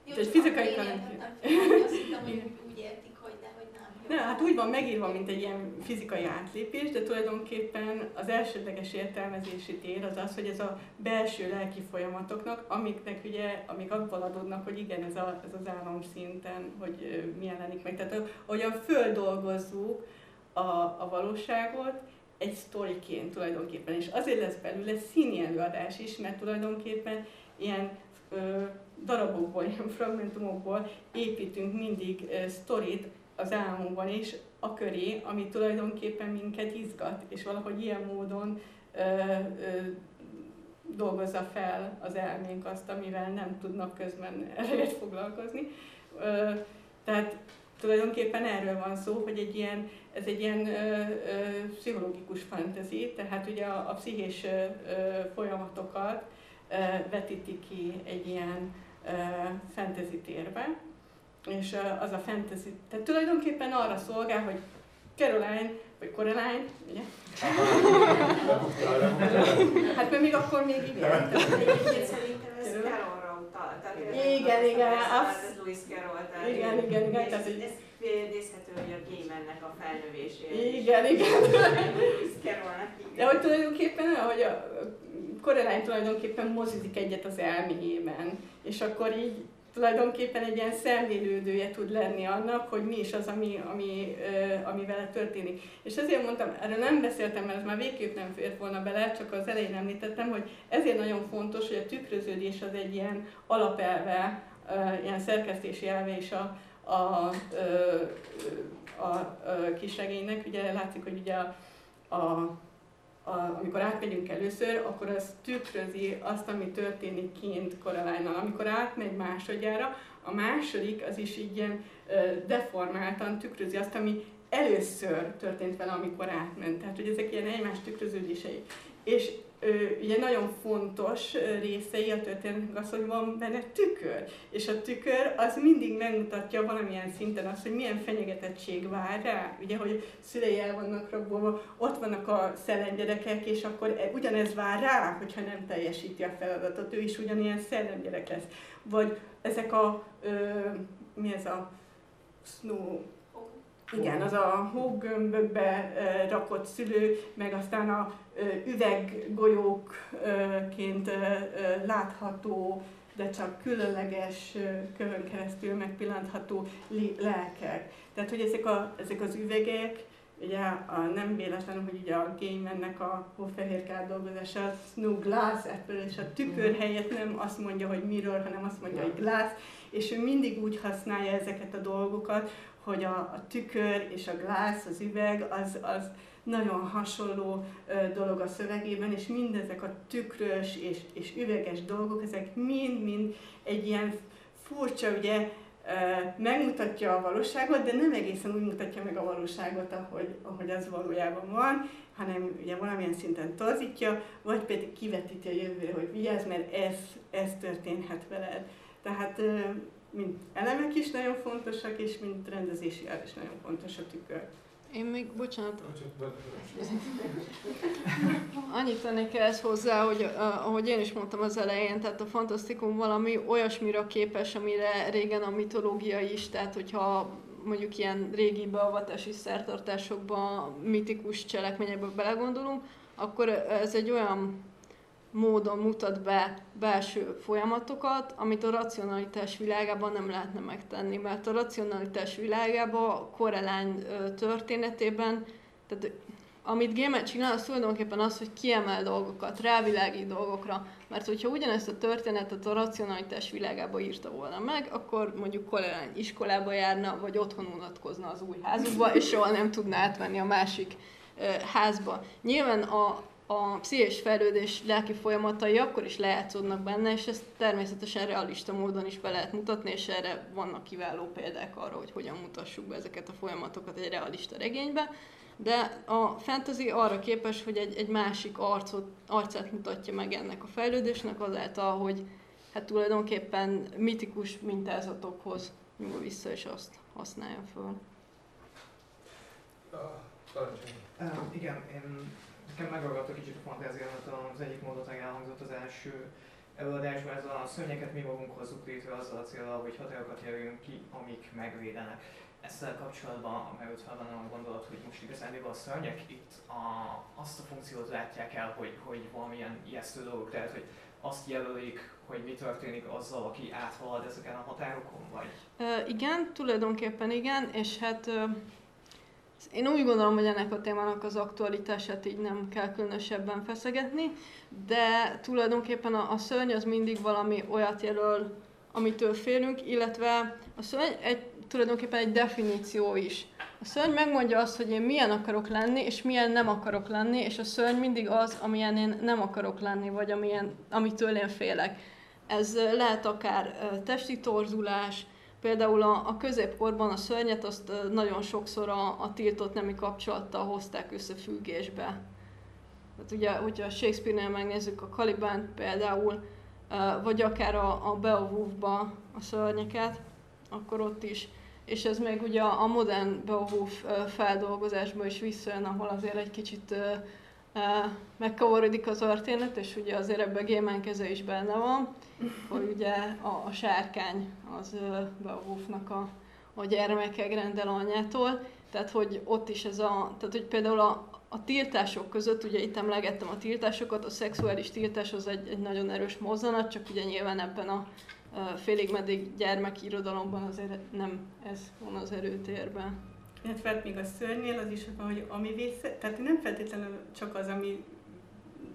Jó, egy fizikai kalandja. Azt hittem, hogy úgy értik, hogy de, hogy nem. Nem, hát úgy van megírva, mint egy ilyen fizikai átlépés, de tulajdonképpen az elsődleges értelmezési tér az az, hogy ez a belső lelki folyamatoknak, amiknek ugye, amik abból adódnak, hogy igen, ez, a, ez az álom szinten, hogy mi jelenik meg. Tehát ahogyan földolgozzuk, a, a valóságot egy sztoriként tulajdonképpen. És azért lesz belőle színi előadás is, mert tulajdonképpen ilyen ö, darabokból, ilyen fragmentumokból építünk mindig ö, sztorit az álmunkban is, a köré, ami tulajdonképpen minket izgat, és valahogy ilyen módon ö, ö, dolgozza fel az elménk azt, amivel nem tudnak közben eleget foglalkozni. Ö, tehát tulajdonképpen erről van szó, hogy egy ilyen ez egy ilyen ö, ö, pszichológikus fantezi, tehát ugye a, a pszichés ö, folyamatokat ö, vetíti ki egy ilyen ö, fantasy térbe, és az a fantasy, tehát tulajdonképpen arra szolgál, hogy Caroline, vagy Coraline, ugye? hát mert még akkor még igen. Szerintem ez Carolra utal. Igen, igen. Ez Louis Carroll. Igen, igen, igen. Tehát, hogy idézhető, hogy a Gaimannek a felnövésére. Igen, igen. De hogy tulajdonképpen olyan, hogy a Coraline tulajdonképpen mozizik egyet az elméjében, és akkor így tulajdonképpen egy ilyen szemlélődője tud lenni annak, hogy mi is az, ami, ami, ami vele történik. És ezért mondtam, erről nem beszéltem, mert ez már végképp nem fért volna bele, csak az elején említettem, hogy ezért nagyon fontos, hogy a tükröződés az egy ilyen alapelve, ilyen szerkesztési elve is a, a, a, a kisregénynek. Ugye látszik, hogy ugye a, a a, amikor átmegyünk először, akkor az tükrözi azt, ami történik kint Coraline-nal. Amikor átmegy másodjára, a második az is így ilyen deformáltan tükrözi azt, ami először történt vele, amikor átment. Tehát, hogy ezek ilyen egymás tükröződései. És ugye nagyon fontos részei a történetnek az, hogy van benne tükör. És a tükör az mindig megmutatja valamilyen szinten azt, hogy milyen fenyegetettség vár rá. Ugye, hogy szülei el vannak rabolva, ott vannak a szellemgyerekek, és akkor e, ugyanez vár rá, hogyha nem teljesíti a feladatot, ő is ugyanilyen szellemgyerek lesz. Vagy ezek a, ö, mi ez a snow, igen, az a hógömbökbe rakott szülő, meg aztán a üveggolyókként látható, de csak különleges kövön keresztül megpillantható lelkek. Tehát, hogy ezek, a, ezek az üvegek, ugye a, nem véletlen, hogy ugye a Gaimannek a hófehérke dolgozása a Snow Glass Apple, és a tükör mhm. helyett nem azt mondja, hogy mirror, hanem azt mondja, hogy glass, és ő mindig úgy használja ezeket a dolgokat, hogy a, a tükör és a glass, az üveg, az, az nagyon hasonló ö, dolog a szövegében, és mindezek a tükrös és, és üveges dolgok, ezek mind-mind egy ilyen furcsa, ugye, megmutatja a valóságot, de nem egészen úgy mutatja meg a valóságot, ahogy, ahogy az valójában van, hanem ugye valamilyen szinten tazítja, vagy pedig kivetíti a jövőre, hogy vigyázz, mert ez, ez történhet veled. Tehát mint elemek is nagyon fontosak, és mint rendezési el is nagyon fontos a tükör. Én még, bocsánat, annyit tennék ehhez hozzá, hogy ahogy én is mondtam az elején, tehát a fantasztikum valami olyasmira képes, amire régen a mitológia is, tehát hogyha mondjuk ilyen régi beavatási szertartásokban, mitikus cselekményekbe belegondolunk, akkor ez egy olyan módon mutat be belső folyamatokat, amit a racionalitás világában nem lehetne megtenni, mert a racionalitás világában a korrelány történetében, tehát amit Gamer csinál, az tulajdonképpen az, hogy kiemel dolgokat, rávilágít dolgokra. Mert hogyha ugyanezt a történetet a racionalitás világába írta volna meg, akkor mondjuk kollégán iskolába járna, vagy otthon unatkozna az új házukba, és soha nem tudná átvenni a másik házba. Nyilván a, a pszichés fejlődés lelki folyamatai akkor is lejátszódnak benne, és ezt természetesen realista módon is be lehet mutatni, és erre vannak kiváló példák arra, hogy hogyan mutassuk be ezeket a folyamatokat egy realista regénybe. De a fantasy arra képes, hogy egy, egy másik arcot, arcát mutatja meg ennek a fejlődésnek, azáltal, hogy hát tulajdonképpen mitikus mintázatokhoz nyúl vissza, és azt használja föl. Um, igen, én, nekem megragadta kicsit a fantáziámat az egyik mondat, ami elhangzott az első előadásban, ez a szörnyeket mi magunk hozzuk létre azzal a célral, hogy határokat jelöljünk ki, amik megvédenek. Ezzel kapcsolatban merült fel bennem a gondolat, hogy most igazán a szörnyek itt a, azt a funkciót látják el, hogy, hogy valamilyen ijesztő dolgok, tehát hogy azt jelölik, hogy mi történik azzal, aki áthalad ezeken a határokon, vagy? Uh, igen, tulajdonképpen igen, és hát uh, én úgy gondolom, hogy ennek a témának az aktualitását így nem kell különösebben feszegetni, de tulajdonképpen a, a szörny az mindig valami olyat jelöl, amitől félünk, illetve a szörny egy, tulajdonképpen egy definíció is. A szörny megmondja azt, hogy én milyen akarok lenni, és milyen nem akarok lenni, és a szörny mindig az, amilyen én nem akarok lenni, vagy amilyen, amitől én félek. Ez lehet akár testi torzulás, Például a, a középkorban a szörnyet azt nagyon sokszor a, a tiltott nemi kapcsolattal hozták összefüggésbe. Hát ugye, hogyha Shakespeare-nél megnézzük a Calibánt például, vagy akár a, a Beowulfba a szörnyeket, akkor ott is. És ez még ugye a modern Beowulf feldolgozásban is visszajön, ahol azért egy kicsit megkavarodik az történet, és ugye azért ebben Gémán keze is benne van, hogy ugye a, a sárkány az Beowulfnak a, a gyermeke Grendel anyától, tehát hogy ott is ez a, tehát hogy például a, a tiltások között, ugye itt emlegettem a tiltásokat, a szexuális tiltás az egy, egy nagyon erős mozzanat, csak ugye nyilván ebben a félig meddig gyermekirodalomban azért nem ez van az erőtérben. Illetve hát még a szörnynél az is, hogy ami vésze, tehát nem feltétlenül csak az, ami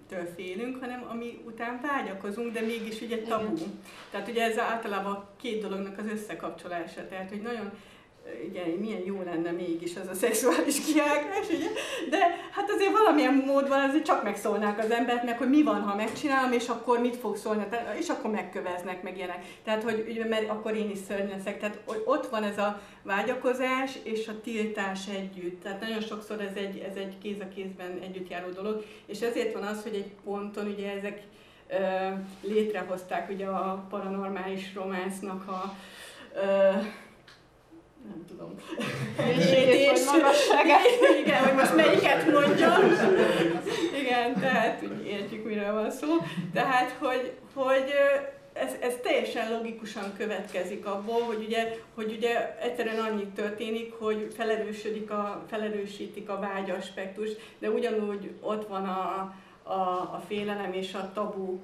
től félünk, hanem ami után vágyakozunk, de mégis ugye tabu. Igen. Tehát ugye ez általában két dolognak az összekapcsolása, tehát hogy nagyon igen, milyen jó lenne mégis az a szexuális kiállás, ugye? de hát azért valamilyen módban azért csak megszólnák az embernek, hogy mi van, ha megcsinálom, és akkor mit fog szólni, és akkor megköveznek, meg ilyenek. Tehát, hogy mert akkor én is szörny leszek. Tehát ott van ez a vágyakozás és a tiltás együtt. Tehát nagyon sokszor ez egy, ez egy kéz a kézben együtt járó dolog, és ezért van az, hogy egy ponton ugye ezek létrehozták ugye a paranormális románsznak a Mélyítés. Igen, hogy most melyiket mondjam. Igen, tehát úgy értjük, miről van szó. Tehát, hogy, hogy ez, ez teljesen logikusan következik abból, hogy ugye, hogy ugye egyszerűen annyit történik, hogy felerősödik a, felerősítik a vágy aspektus, de ugyanúgy ott van a, a, a félelem és a tabu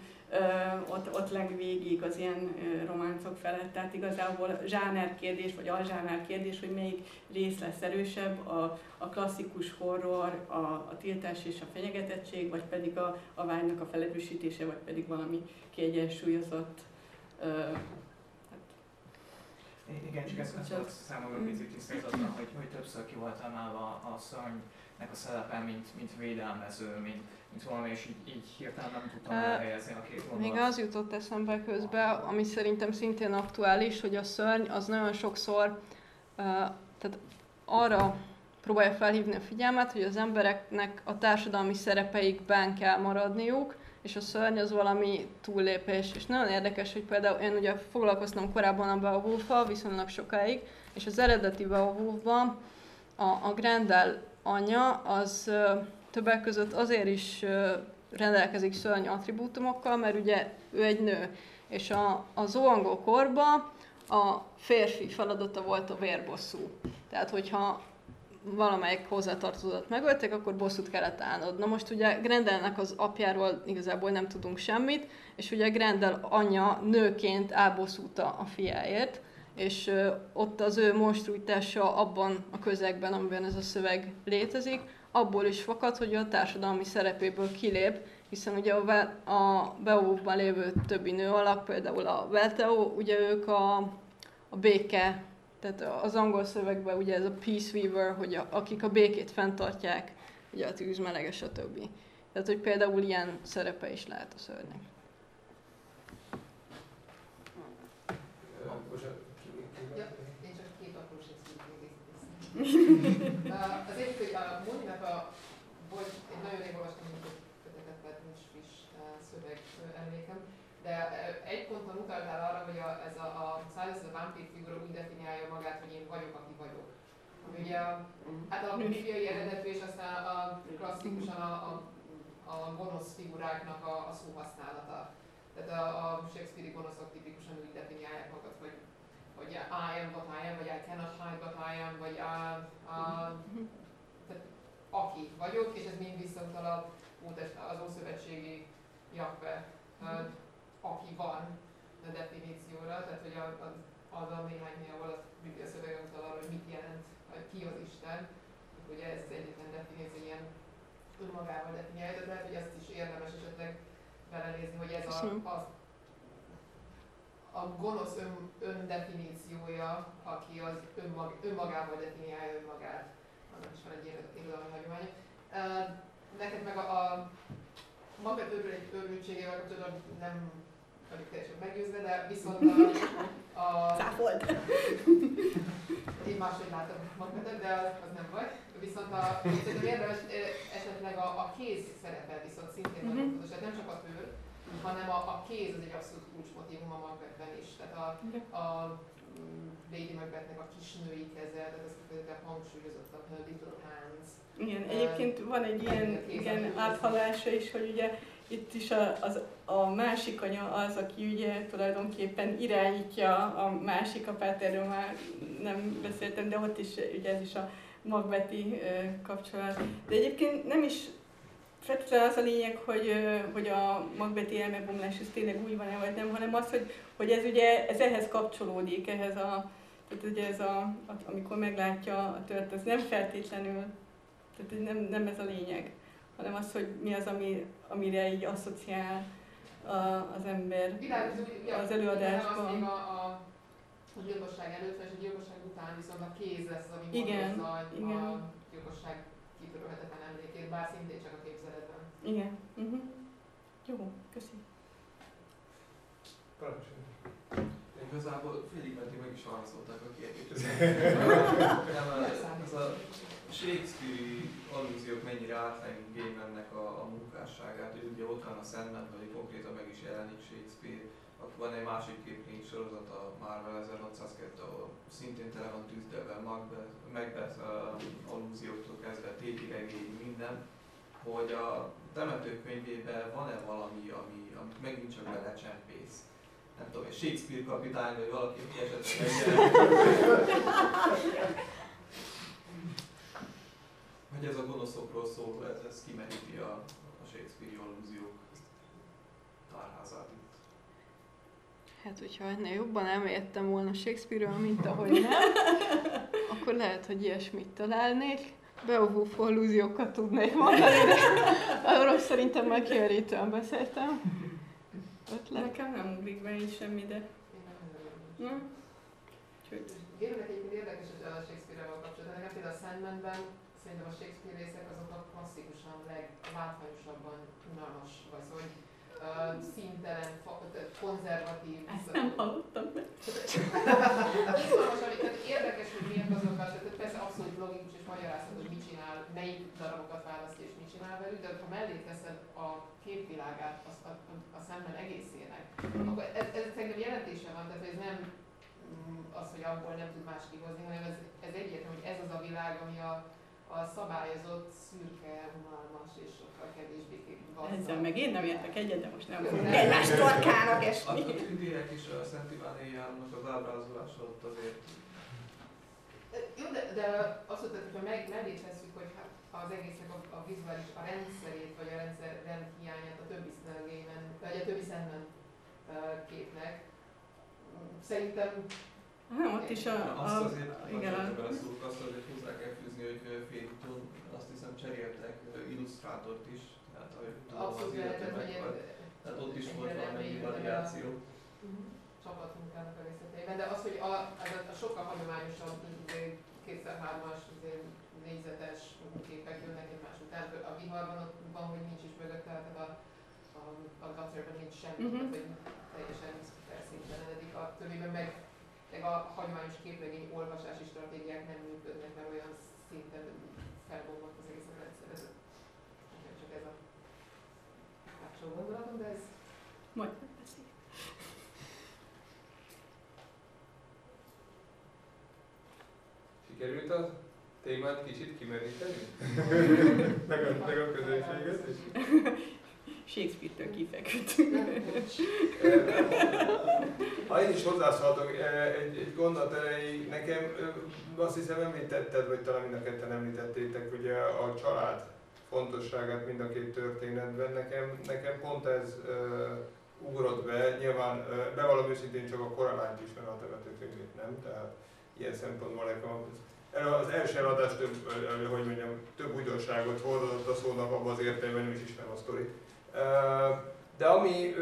ott, ott legvégig az ilyen románcok felett. Tehát igazából zsáner kérdés, vagy alzsáner kérdés, hogy melyik rész lesz erősebb, a, a klasszikus horror, a, a tiltás és a fenyegetettség, vagy pedig a, a vágynak a felerősítése, vagy pedig valami kiegyensúlyozott hát, igen, csak ez volt számomra picit tisztázatlan, hogy, hogy többször ki volt emelve a szörnynek a szerepe, mint, mint védelmező, mint, mint valami, és így, így hirtelen nem tudtam elhelyezni a két gondolat. Még az jutott eszembe közben, ami szerintem szintén aktuális, hogy a szörny az nagyon sokszor tehát arra próbálja felhívni a figyelmet, hogy az embereknek a társadalmi szerepeikben kell maradniuk, és a szörny az valami túllépés. És nagyon érdekes, hogy például én ugye foglalkoztam korábban a beowulf viszonylag sokáig, és az eredeti beowulf a, a Grendel anya az többek között azért is rendelkezik szörny attribútumokkal, mert ugye ő egy nő, és a, a zoangó korban a férfi feladata volt a vérbosszú. Tehát, hogyha valamelyik hozzátartozót megölték, akkor bosszút kellett állnod. Na most ugye Grendelnek az apjáról igazából nem tudunk semmit, és ugye Grendel anyja nőként elbosszúta a fiáért, és ott az ő monstruitása abban a közegben, amiben ez a szöveg létezik, abból is fakad, hogy a társadalmi szerepéből kilép, hiszen ugye a, Ve- a Beowulfban lévő többi nő alak, például a Velteo, ugye ők a, a béke, tehát az angol szövegben ugye ez a peace weaver, hogy a, akik a békét fenntartják, ugye a tűz melege, stb. Tehát, hogy például ilyen szerepe is lehet a szörnynek. Ja, én csak két apróság uh, Az egyik, hogy a Móninak a, volt, én nagyon rég olvastam hogy kötetet, tehát nincs friss szöveg emlékem, de egy ponton utaltál arra, hogy a, ez a, a Silas a vámpír figura úgy definiálja magát, hogy én vagyok, aki vagyok. Ami ugye a, hát a bibliai eredetű és aztán a klasszikusan a, a, a gonosz figuráknak a, a szóhasználata. Tehát a, a Shakespeare-i gonoszok tipikusan úgy definiálják magukat, hogy hogy I am what I am, vagy I cannot hide what I am, vagy a, a, tehát aki vagyok, és ez mind visszautal a, az Ószövetségi Jakve, aki van a definícióra, tehát hogy a, az, az a néhány hely, ahol a Biblia szövege utal arra, hogy mit jelent, hogy ki az Isten, ugye ez egyetlen definíció, ilyen önmagával definiálja, de lehet, hogy ezt is érdemes esetleg belenézni, hogy ez a, az a gonosz ön, öndefiníciója, aki az önmag, önmagával definiálja önmagát. Annak is van egy irodalmi hagyomány. Neked meg a, a maga őrültségével kapcsolatban nem vagyok teljesen meggyőzve, de viszont a... a Cáfolt! Én máshogy látom magadat, de az, az nem vagy. Viszont a, szerintem érdemes esetleg a, a kéz szerepe viszont szintén nagyon Mhm. fontos, tehát nem csak a tőr, hanem a, a kéz az egy abszolút kulcsmotívum a Macbethben is. Tehát a, a mm, Lady Macbethnek a kisnői keze, tehát ez kifejezetten hangsúlyozottan, a Little Hands. Igen, egyébként van egy ilyen igen, áthalása is, hogy ugye itt is a, az, a másik anya az, aki ugye tulajdonképpen irányítja a másik apát, erről már nem beszéltem, de ott is ugye ez is a magbeti kapcsolat. De egyébként nem is feltétlenül az a lényeg, hogy, hogy a magbeti elmebomlás ez tényleg úgy van-e vagy nem, hanem az, hogy, hogy ez ugye ez ehhez kapcsolódik, ehhez a, tehát ugye ez a, a amikor meglátja a tört, ez nem feltétlenül, tehát nem, nem ez a lényeg, hanem az, hogy mi az, ami, amire így asszociál a, az ember Világos, az előadásban. Az még a, a, a gyilkosság előtt, és a gyilkosság után viszont a kéz lesz, ami Igen, a, igen. a gyilkosság kitörölhetetlen emlékét, bár szintén csak a képzeletben. Igen. Uh-huh. Jó, köszi. Igazából félig meddig meg is válaszolták a kérdést. Ez a Shakespeare-i allúziók mennyire átlengi Gaimannek a, a munkásságát, hogy ugye ott van a Sandman, hogy konkrétan meg is jelenik Shakespeare, akkor van egy másik képregény sorozat, a Marvel 1602, ahol szintén tele van tűzdelve, Macbeth, Macbeth uh, allúzióktól kezdve, téti regény, minden, hogy a temetőkönyvében van-e valami, ami, amit megint csak belecsempész. Nem tudom, egy Shakespeare kapitány, vagy valaki, aki esetleg. Hogy ez a gonoszokról szóló, ez, ez kimeríti a, a Shakespeare allúziók tárházát. Hát, hogyha ennél jobban elmélyedtem volna Shakespeare-ről, mint ahogy nem, akkor lehet, hogy ilyesmit találnék. Beowulf allúziókat tudnék mondani, de arról szerintem már kimerítően beszéltem. Ötlet. Nekem nem ugrik be így semmi, de... Én nem. Gémnek egyébként érdekes hogy a Shakespeare-vel kapcsolatban. Nekem például a Sandmanben szerintem a Shakespeare részek azok a klasszikusan leglátványosabban unalmas, vagy szóval, hogy uh, tehát konzervatív. Ezt nem hallottam meg. Izgalmas, ami tehát érdekes, hogy miért azokat, tehát persze abszolút logikus és magyarázható, hogy mit csinál, melyik darabokat választ és mit csinál velük, de ha mellé teszed a képvilágát a, a, a szemben egészének, akkor ez, ez szerintem jelentése van, tehát ez nem mm, az, hogy abból nem tud más kihozni, hanem ez, ez egyértelmű, hogy ez az a világ, ami a, a szabályozott, szürke, unalmas és sokkal kevésbé gazdag. Ezzel meg én nem értek egyet, de most nem fogunk nem. egymás torkának A, esni. a tündérek is a Szent Iván éjjárnak az ábrázolása ott azért Jó, de, de azt mondtad, hogyha meg, mellé tesszük, hogy hát az egésznek a, a vizuális, a rendszerét, vagy a rendszer rend hiányát a többi Snellgaiman, vagy a többi uh, képnek, szerintem Nem, ott is a, Azt a azért, igen, igen, a- beleszólok, azt azért hozzá kell fűzni, hogy félúton azt hiszem cseréltek illusztrátort is, tehát ahogy tudom, az Abszolút hogy meghalt. Tehát ott is volt valami variáció. Csapatmunkának a részleteiben, de az, hogy a, ez a, a sokkal hagyományosabb kétszer hármas, négyzetes képek jönnek egymás után, a viharban ott van, hogy nincs is mögött, tehát a, a, a gutterben nincs semmi, uh-huh. tehát hogy teljesen felszíntelenedik, a többiben meg, meg a hagyományos képregény olvasási stratégiák nem működnek, mert olyan szinten felbomlott az egész a rendszer. Ez, csak ez a hátsó gondolatom, de ez Majd Sikerült a témát kicsit kimeríteni? meg, a, meg a közönséget is? Shakespeare-től kifeküdtünk. Ha én is hozzászólhatok eh, egy, egy gondot erejéig, nekem ö, azt hiszem említetted, vagy talán mind a ketten említettétek, ugye a család fontosságát mind a két történetben. Nekem, nekem pont ez uh, ugrott be, nyilván uh, bevallom őszintén csak a koralányt ismerem a temetőkönyvét, nem? Tehát ilyen szempontból nekem az, első eladás több, hogy mondjam, több újdonságot hordott a szónak abban az értelemben, nem is ismerem a sztorit. De ami,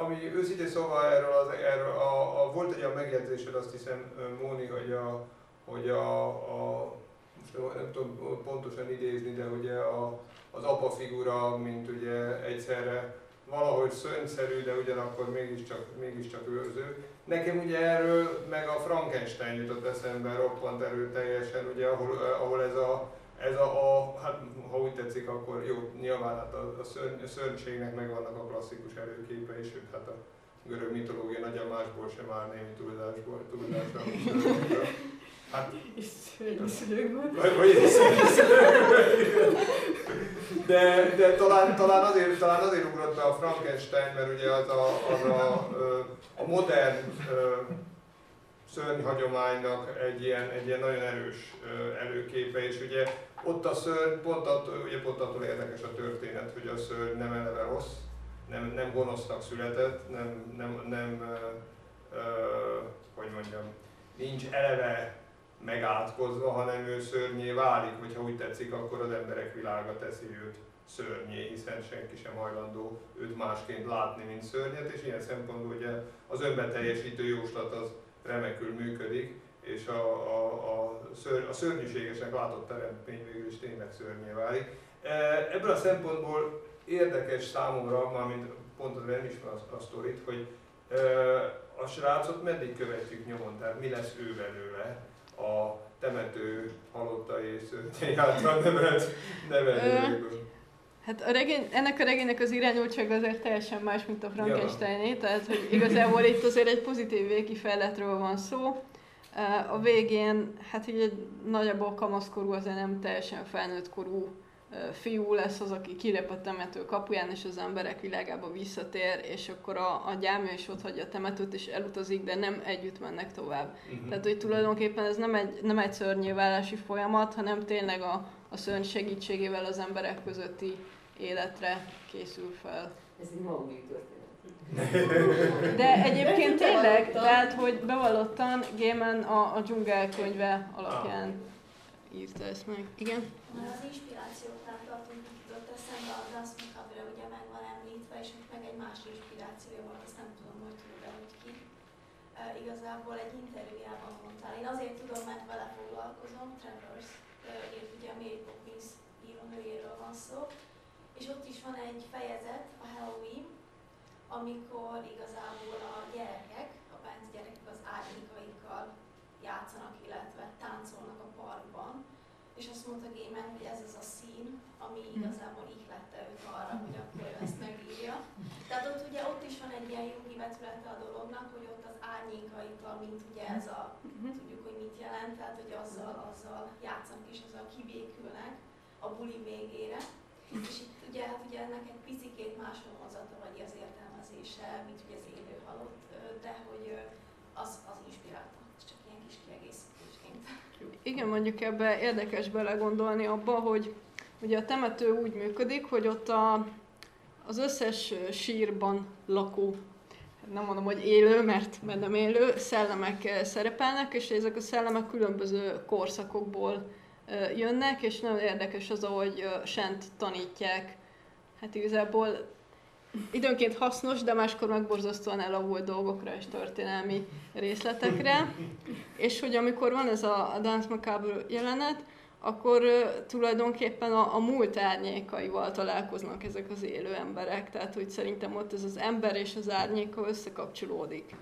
ami őszintén szóval erről, az, erről a, a, volt egy olyan megjegyzésed, azt hiszem, Móni, hogy a, hogy a, a most nem, tudom pontosan idézni, de ugye a, az apa figura, mint ugye egyszerre valahogy szörnyszerű, de ugyanakkor mégiscsak, mégiscsak őrző. Nekem ugye erről meg a Frankenstein jutott eszembe roppant erőteljesen, ugye, ahol, ahol ez a, ez a, a, hát ha úgy tetszik, akkor jó, nyilván hát a, a, szörny, a szörnységnek megvannak a klasszikus előképe, és hát a görög mitológia nagyamásból sem áll némi túlzásból, túlzásra. Hát, egy szörny- de, de talán, talán, azért, talán azért ugrott be a Frankenstein, mert ugye az a, az a, a modern szörnyhagyománynak egy ilyen, egy ilyen nagyon erős előképe, és ugye ott a szörny, pont attól, ugye pont attól érdekes a történet, hogy a szörny nem eleve rossz, nem, nem gonosznak született, nem, nem, nem ö, ö, hogy mondjam, nincs eleve megátkozva, hanem ő szörnyé válik, vagy ha úgy tetszik, akkor az emberek világa teszi őt szörnyé, hiszen senki sem hajlandó őt másként látni, mint szörnyet, és ilyen szempontból ugye az önbeteljesítő jóslat az remekül működik, és a, a, a, ször, a szörnyűségesnek látott teremtmény végül is tényleg szörnyé válik. E, Ebből a szempontból érdekes számomra, mármint pont nem ismer a, a sztorit, hogy e, a srácot meddig követjük nyomon, tehát mi lesz ő belőle a temető halotta és által nevelt nevelőjéből. Hát a regény, ennek a regénynek az irányultsága azért teljesen más, mint a Frankensteiné, tehát hogy igazából itt azért egy pozitív végkifejletről van szó. A végén, hát így egy nagyjából kamaszkorú, azért nem teljesen felnőtt korú fiú lesz az, aki kilép a temető kapuján, és az emberek világába visszatér, és akkor a, a gyámja is ott hagyja a temetőt, és elutazik, de nem együtt mennek tovább. Mhm. Tehát, hogy tulajdonképpen ez nem egy, nem egy szörnyéválási folyamat, hanem tényleg a, a szörny segítségével az emberek közötti életre készül fel. Ez egy maugli történet. De egyébként tényleg, tehát, hogy bevallottan Gaiman a, a dzsungel könyve alapján írta ezt meg. Igen? Már az inspirációknál tartunk, jutott eszembe a Dance Macabre ugye meg van említve, és most meg egy más inspirációja volt, azt nem tudom, hogy tudod hogy ki. E, igazából egy interjújában mondtál. Én azért tudom, mert vele foglalkozom, Travers írt ugye Mary Poppins írónőjéről van szó, és ott is van egy fejezet, a Halloween, amikor igazából a gyerekek, a bent gyerekek az árnyékaikkal játszanak, illetve táncolnak a parkban, és azt mondta Gaiman, hogy ez az a szín, ami igazából ihlette őt arra, hogy akkor ő ezt megírja. Tehát ott ugye ott is van egy ilyen jogi vetülete a dolognak, hogy ott az árnyékaikkal, mint ugye ez a, tudjuk, hogy mit jelent, tehát hogy azzal, azzal játszanak és azzal kibékülnek a buli végére. És itt ugye, hát ugye ennek egy picikét más vonzata vagy az értelmezése, mint ugye az élő halott, de hogy az, az inspirálta. Ez csak ilyen kis kiegészítésként. Igen, mondjuk ebbe érdekes belegondolni abba, hogy ugye a temető úgy működik, hogy ott a, az összes sírban lakó nem mondom, hogy élő, mert, mert nem élő, szellemek szerepelnek, és ezek a szellemek különböző korszakokból jönnek, és nagyon érdekes az, ahogy Sent tanítják. Hát igazából időnként hasznos, de máskor meg elavult dolgokra és történelmi részletekre. És hogy amikor van ez a, a Dance Macabre jelenet, akkor tulajdonképpen a, a múlt árnyékaival találkoznak ezek az élő emberek. Tehát, hogy szerintem ott ez az ember és az árnyéka összekapcsolódik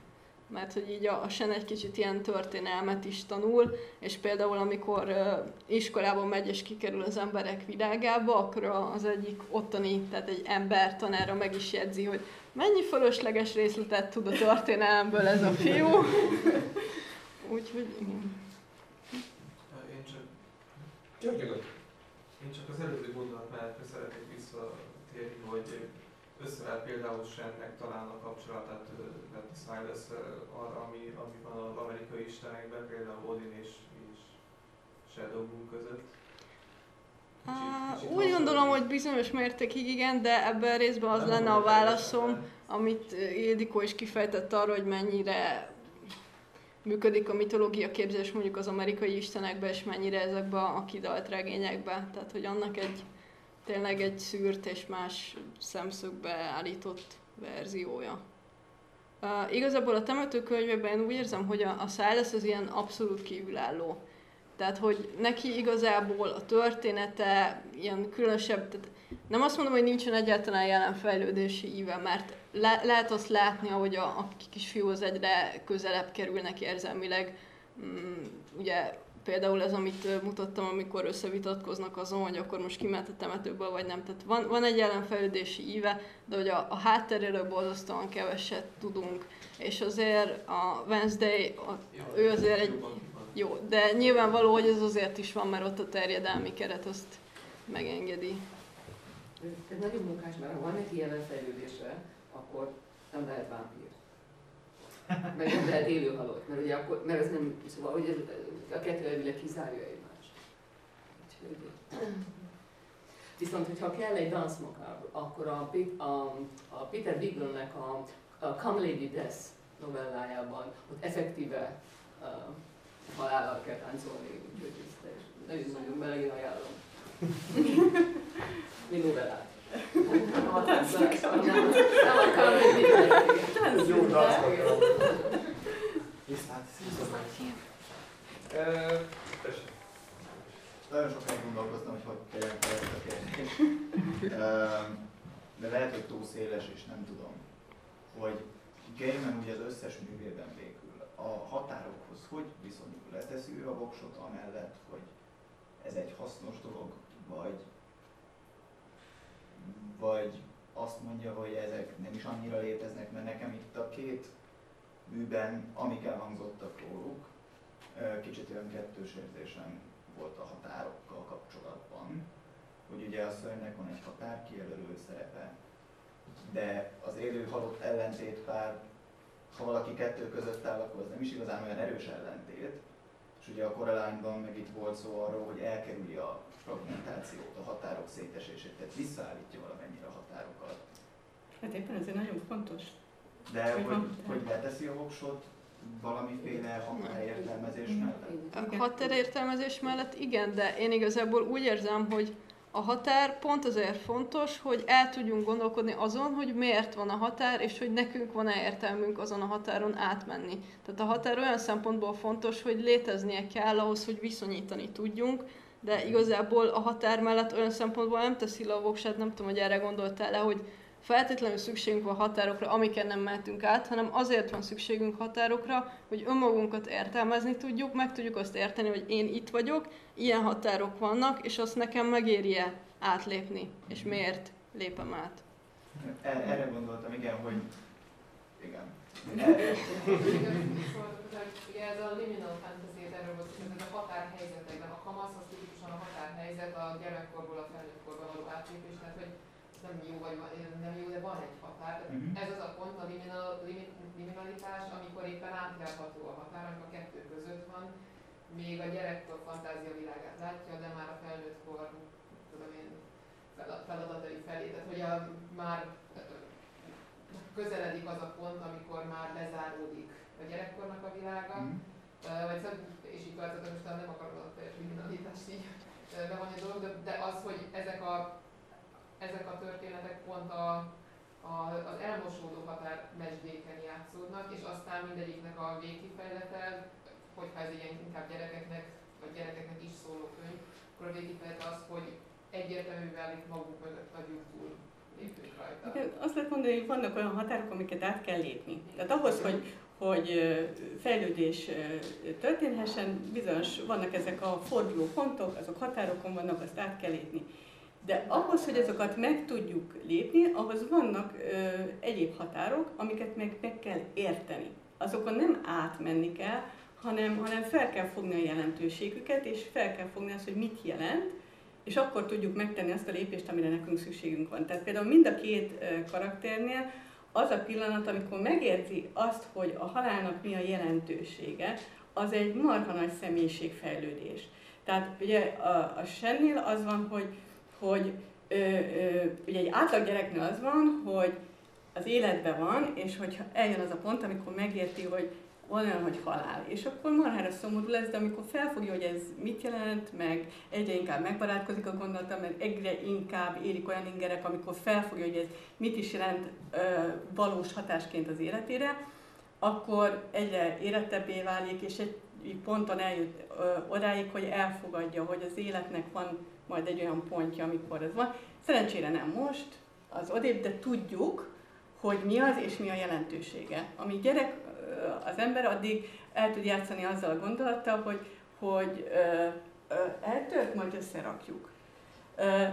mert hogy így a, a Sen egy kicsit ilyen történelmet is tanul, és például amikor uh, iskolában megy és kikerül az emberek világába, akkor az egyik ottani, tehát egy ember tanára meg is jegyzi, hogy mennyi fölösleges részletet tud a történelemből ez a fiú. Úgyhogy igen. Én csak, nyugodt. én csak az előbbi gondolat mellett szeretnék visszatérni, hogy összevel például Sennek talán a kapcsolatát vett Silas arra, ami, ami van az amerikai istenekben, például Odin és, és Shadow Moon között. Kicsit, kicsit Úgy gondolom, hogy bizonyos mértékig igen, de ebben a részben az lenne a válaszom, amit Ildikó is kifejtett arra, hogy mennyire működik a mitológia képzés mondjuk az amerikai istenekben, és mennyire ezekben a kidalt regényekben. Tehát, hogy annak egy tényleg egy szűrt és más szemszögbe állított verziója. Uh, igazából a temetőkönyvében úgy érzem, hogy a, a Silas az ilyen abszolút kívülálló. Tehát, hogy neki igazából a története ilyen különösebb, tehát nem azt mondom, hogy nincsen egyáltalán jelen fejlődési íve, mert le, lehet azt látni, hogy a, a kisfiúhoz egyre közelebb kerülnek érzelmileg. Mm, ugye például ez, amit mutattam, amikor összevitatkoznak azon, hogy akkor most kiment a temetőből, vagy nem. Tehát van, van egy ellenfejlődési íve, de hogy a, a hátteréről borzasztóan keveset tudunk. És azért a Wednesday, a, ő azért egy... Jó, de nyilvánvaló, hogy ez azért is van, mert ott a terjedelmi keret azt megengedi. Ez nagyon munkás, mert ha van neki jelenfejlődése, akkor nem lehet vámpír. Meg nem lehet élő halott, mert ugye akkor, mert ez nem, szóval, hogy ez, a kettő elvileg kizárja egymást. Viszont, hogyha kell egy dance macabre, akkor a, a, a Peter Biglonnek a, a Come Lady Death novellájában ott effektíve uh, halállal kell táncolni, úgyhogy ezt nagyon-nagyon melegen ajánlom. Mi novellát. Nem a Come Lady Death. Jó dance Viszlát. Nagyon sokáig gondolkoztam, hogy hogy tegyem fel ezt a kérdést. De lehet, hogy túl széles, és nem tudom, hogy Gaiman ugye az összes művében végül a határokhoz hogy viszonyul? Leteszi ő a voksot amellett, hogy ez egy hasznos dolog, vagy, vagy azt mondja, hogy ezek nem is annyira léteznek, mert nekem itt a két műben, amik elhangzottak róluk, kicsit olyan kettős érzésem volt a határokkal kapcsolatban, hogy ugye a szörnynek van egy határ kijelölő szerepe, de az élő halott ellentétpár, ha valaki kettő között áll, akkor az nem is igazán olyan erős ellentét, és ugye a korelányban meg itt volt szó arról, hogy elkerüli a fragmentációt, a határok szétesését, tehát visszaállítja valamennyire a határokat. Hát éppen ezért nagyon fontos. De hogy, hogy, hogy leteszi a voksot, valamiféle határértelmezés mellett? Határértelmezés mellett igen, de én igazából úgy érzem, hogy a határ pont azért fontos, hogy el tudjunk gondolkodni azon, hogy miért van a határ, és hogy nekünk van-e értelmünk azon a határon átmenni. Tehát a határ olyan szempontból fontos, hogy léteznie kell ahhoz, hogy viszonyítani tudjunk, de igazából a határ mellett olyan szempontból nem teszi le nem tudom, hogy erre gondoltál-e, hogy feltétlenül szükségünk van határokra, amiket nem mehetünk át, hanem azért van szükségünk határokra, hogy önmagunkat értelmezni tudjuk, meg tudjuk azt érteni, hogy én itt vagyok, ilyen határok vannak, és azt nekem megéri-e átlépni, és miért lépem át. Erre gondoltam, igen, hogy igen. Ugye ez a liminal fantasy, erről volt ez a határhelyzetekben, a kamasz az tipikusan a határhelyzet a gyerekkorból a felnőttkorba való átlépés, tehát hogy nem jó, vagy nem jó, de van egy határ. Uh-huh. Ez az a pont, a liminal, liminalitás, amikor éppen átjárható a határ, amikor a kettő között van, még a gyerekkor fantázia világát látja, de már a felnőttkor, tudom én, feladatai felé, tehát hogy a, már közeledik az a pont, amikor már lezáródik a gyerekkornak a világa. Ö, vagy szóval, és így változott, most nem akarom a teljes kriminalitást így bevonni a dolog, de, de az, hogy ezek a, ezek a történetek pont a, a, az elmosódó határ mesdéken játszódnak, és aztán mindegyiknek a végkifejlete, hogyha ez ilyen inkább gyerekeknek, vagy gyerekeknek is szóló könyv, akkor a végkifejlete az, hogy egyértelművé válik maguk mögött a túl. Igen, Azt lehet mondani, hogy vannak olyan határok, amiket át kell lépni. Tehát ahhoz, hogy, hogy fejlődés történhessen, bizonyos vannak ezek a forduló pontok, azok határokon vannak, azt át kell lépni. De ahhoz, hogy azokat meg tudjuk lépni, ahhoz vannak ö, egyéb határok, amiket meg, meg kell érteni. Azokon nem átmenni kell, hanem, hanem fel kell fogni a jelentőségüket, és fel kell fogni azt, hogy mit jelent, és akkor tudjuk megtenni azt a lépést, amire nekünk szükségünk van. Tehát például mind a két karakternél az a pillanat, amikor megérzi azt, hogy a halálnak mi a jelentősége, az egy marha nagy személyiségfejlődés. Tehát ugye a, a Sennél az van, hogy, hogy ö, ö, ugye egy átlag gyereknél az van, hogy az életben van, és hogyha eljön az a pont, amikor megérti, hogy van olyan, hogy halál. És akkor marhára szomorú lesz, de amikor felfogja, hogy ez mit jelent, meg egyre inkább megbarátkozik a gondolata, mert egyre inkább érik olyan ingerek, amikor felfogja, hogy ez mit is jelent ö, valós hatásként az életére, akkor egyre érettebbé válik, és egy ponton eljut ö, odáig, hogy elfogadja, hogy az életnek van majd egy olyan pontja, amikor ez van. Szerencsére nem most, az odébb, de tudjuk, hogy mi az és mi a jelentősége. Ami gyerek az ember addig el tud játszani azzal a gondolattal, hogy, hogy eltört, majd összerakjuk.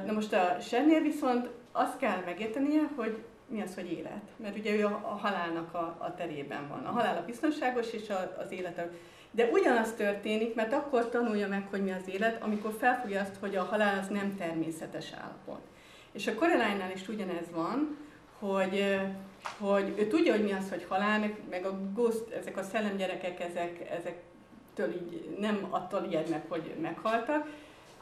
Na most a Sennél viszont azt kell megértenie, hogy mi az, hogy élet. Mert ugye ő a, a halálnak a, a terében van. A halál a biztonságos, és a, az élet a... De ugyanaz történik, mert akkor tanulja meg, hogy mi az élet, amikor felfogja azt, hogy a halál az nem természetes állapot. És a Coraline-nál is ugyanez van, hogy, hogy ő tudja, hogy mi az, hogy halál, meg, meg a ghost, ezek a szellemgyerekek, ezek, ezektől így nem attól ijednek, hogy meghaltak,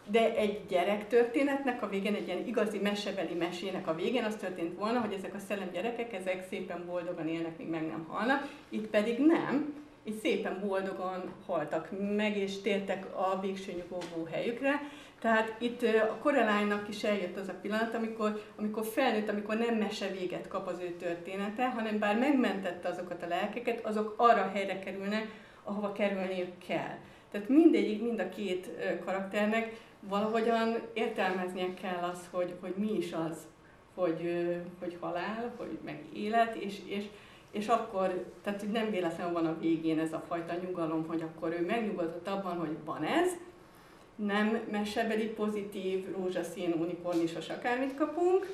de egy gyerek történetnek a végén, egy ilyen igazi mesebeli mesének a végén az történt volna, hogy ezek a szellem gyerekek, ezek szépen boldogan élnek, míg meg nem halnak, itt pedig nem, itt szépen boldogan haltak meg, és tértek a végső nyugovó helyükre. Tehát itt a Coraline-nak is eljött az a pillanat, amikor, amikor felnőtt, amikor nem mese véget kap az ő története, hanem bár megmentette azokat a lelkeket, azok arra a helyre kerülnek, ahova kerülniük kell. Tehát mindegyik, mind a két karakternek valahogyan értelmeznie kell az, hogy, hogy mi is az, hogy, hogy halál, hogy meg élet, és, és, és akkor, tehát hogy nem véletlenül van a végén ez a fajta nyugalom, hogy akkor ő megnyugodott abban, hogy van ez, nem mesebeli pozitív, rózsaszín, unikornisos akármit kapunk,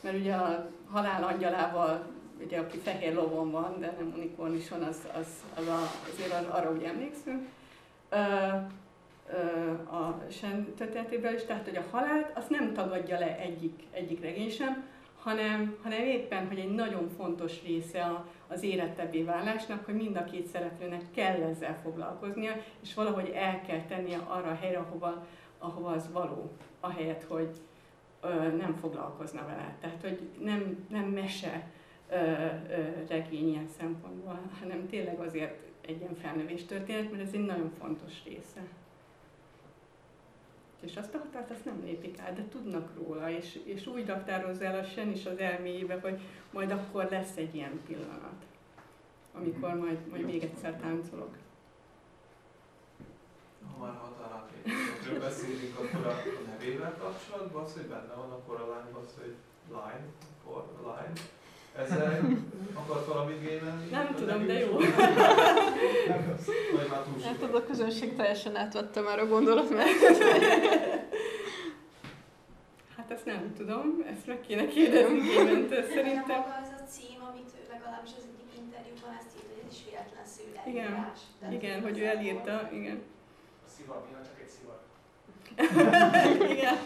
mert ugye a halál angyalával, ugye aki fehér lovon van, de nem unikornison, az, az, az a, azért arra úgy emlékszünk. Ö, ö, a Sen történetéből is, tehát hogy a halált azt nem tagadja le egyik, egyik regény sem, hanem, hanem éppen, hogy egy nagyon fontos része a, az érettebbé válásnak, hogy mind a két szereplőnek kell ezzel foglalkoznia, és valahogy el kell tennie arra a helyre, ahova, ahova az való, ahelyett, hogy ö, nem foglalkozna vele. Tehát, hogy nem, nem mese ö, ö, regény ilyen szempontból, hanem tényleg azért egy ilyen felnövés történet, mert ez egy nagyon fontos része. És azt a határt azt nem lépik át, de tudnak róla, és, és úgy raktározza el a sen is az elméjébe, hogy majd akkor lesz egy ilyen pillanat, amikor majd, majd még egyszer táncolok. Ha már határátlépésről beszélünk, akkor a nevével kapcsolatban az, hogy benne van a Coraline, az, hogy line, for line. Ezzel akart valamit gémelni? Nem tudom, de jó. Vagy már túl Hát az a közönség teljesen átvette már a gondolatmenetet. Hát ezt nem tudom, ezt meg kéne kérdezni Gémentől szerintem. maga az a cím, amit ő legalábbis az egyik interjúban ezt írta, hogy ez is véletlenszerű Igen. elírás. Tehát Igen, hogy ő elírta, igen. A szivar, csak egy szivar. Igen.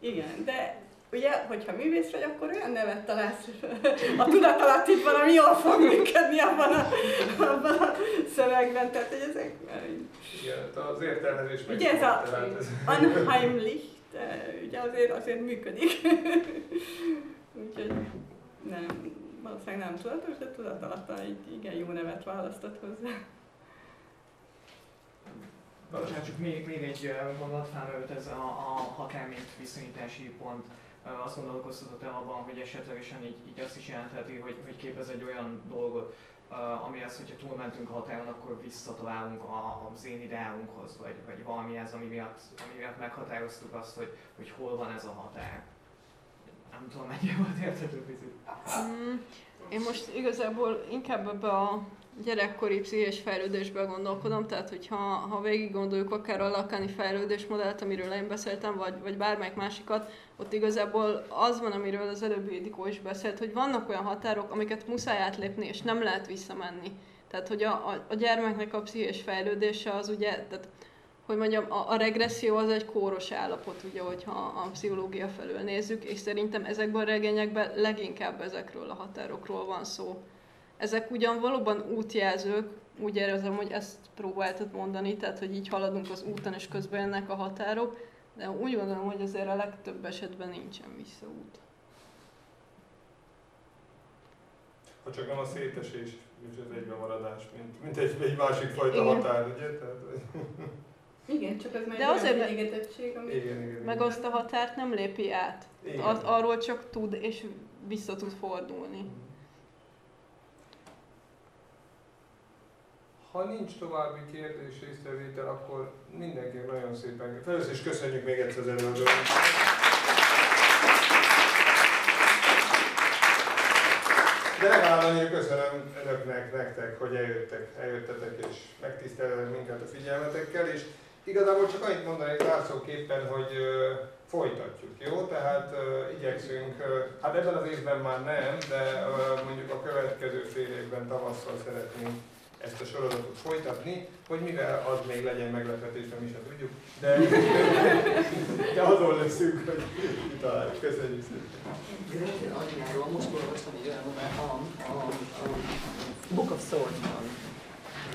Igen, de ugye, hogyha művész vagy, akkor olyan nevet találsz a tudat alatt itt valami jól fog működni abban a, abban a szövegben, tehát hogy ezek... Igen, hát az értelmezés meg Ugye ez a unheimlich, de ugye azért, azért működik. Úgyhogy nem, valószínűleg nem tudatos, de tudatalatta egy igen jó nevet választott hozzá. Bocsánat, csak még, még egy gondolat felmerült ez a, a határ, mint viszonyítási pont. Azt gondolkoztatott el abban, hogy esetlegesen így, így azt is jelentheti, hogy, hogy képez egy olyan dolgot, ami az, hogyha túlmentünk a határon, akkor visszatalálunk az én ideálunkhoz, vagy, vagy valamihez, ami miatt, ami miatt meghatároztuk azt, hogy, hogy hol van ez a határ. Nem tudom, mennyire volt érthető picit. Mm, én most igazából inkább ebbe a gyerekkori pszichés fejlődésbe gondolkodom, tehát hogyha ha végig gondoljuk akár a lakani fejlődésmodellt, amiről én beszéltem, vagy, vagy bármelyik másikat, ott igazából az van, amiről az előbbi Ildikó is beszélt, hogy vannak olyan határok, amiket muszáj átlépni, és nem lehet visszamenni. Tehát, hogy a, a, a gyermeknek a pszichés fejlődése az ugye, tehát, hogy mondjam, a, a regresszió az egy kóros állapot, ugye, hogyha a pszichológia felől nézzük, és szerintem ezekben a regényekben leginkább ezekről a határokról van szó. Ezek ugyan valóban útjelzők, úgy érzem, hogy ezt próbáltad mondani, tehát hogy így haladunk az úton, és közben jönnek a határok, de úgy gondolom, hogy azért a legtöbb esetben nincsen visszaút. Ha csak nem a szétesés és az egybemaradás, mint, mint egy, egy másik fajta Igen. határ, ugye? Tehát, Igen, csak az már De egy azért, elégetettség, ami... igen, igen. Meg igen. azt a határt nem lépi át. Igen. Az, arról csak tud, és vissza tud fordulni. Ha nincs további kérdés, észrevétel, akkor mindenkinek nagyon szépen Először is köszönjük még egyszer az előadót. De legalább annyira köszönöm önöknek, nektek, hogy eljöttek, eljöttetek és megtiszteltetek minket a figyelmetekkel, és igazából csak annyit mondanék látszóképpen, hogy folytatjuk, jó? Tehát ö, igyekszünk, ö, hát ebben az évben már nem, de ö, mondjuk a következő fél évben tavasszal szeretnénk ezt a sorozatot folytatni, hogy mivel az még legyen meglepetés, nem is a tudjuk, de, de azon leszünk, hogy kitaláljuk. Köszönjük szépen! Gretchen anyjáról most olvastam egy olyan a, a, a Book of Swords-ban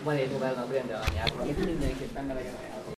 van egy novella a Grendel anyjáról, amit mindenképpen melegen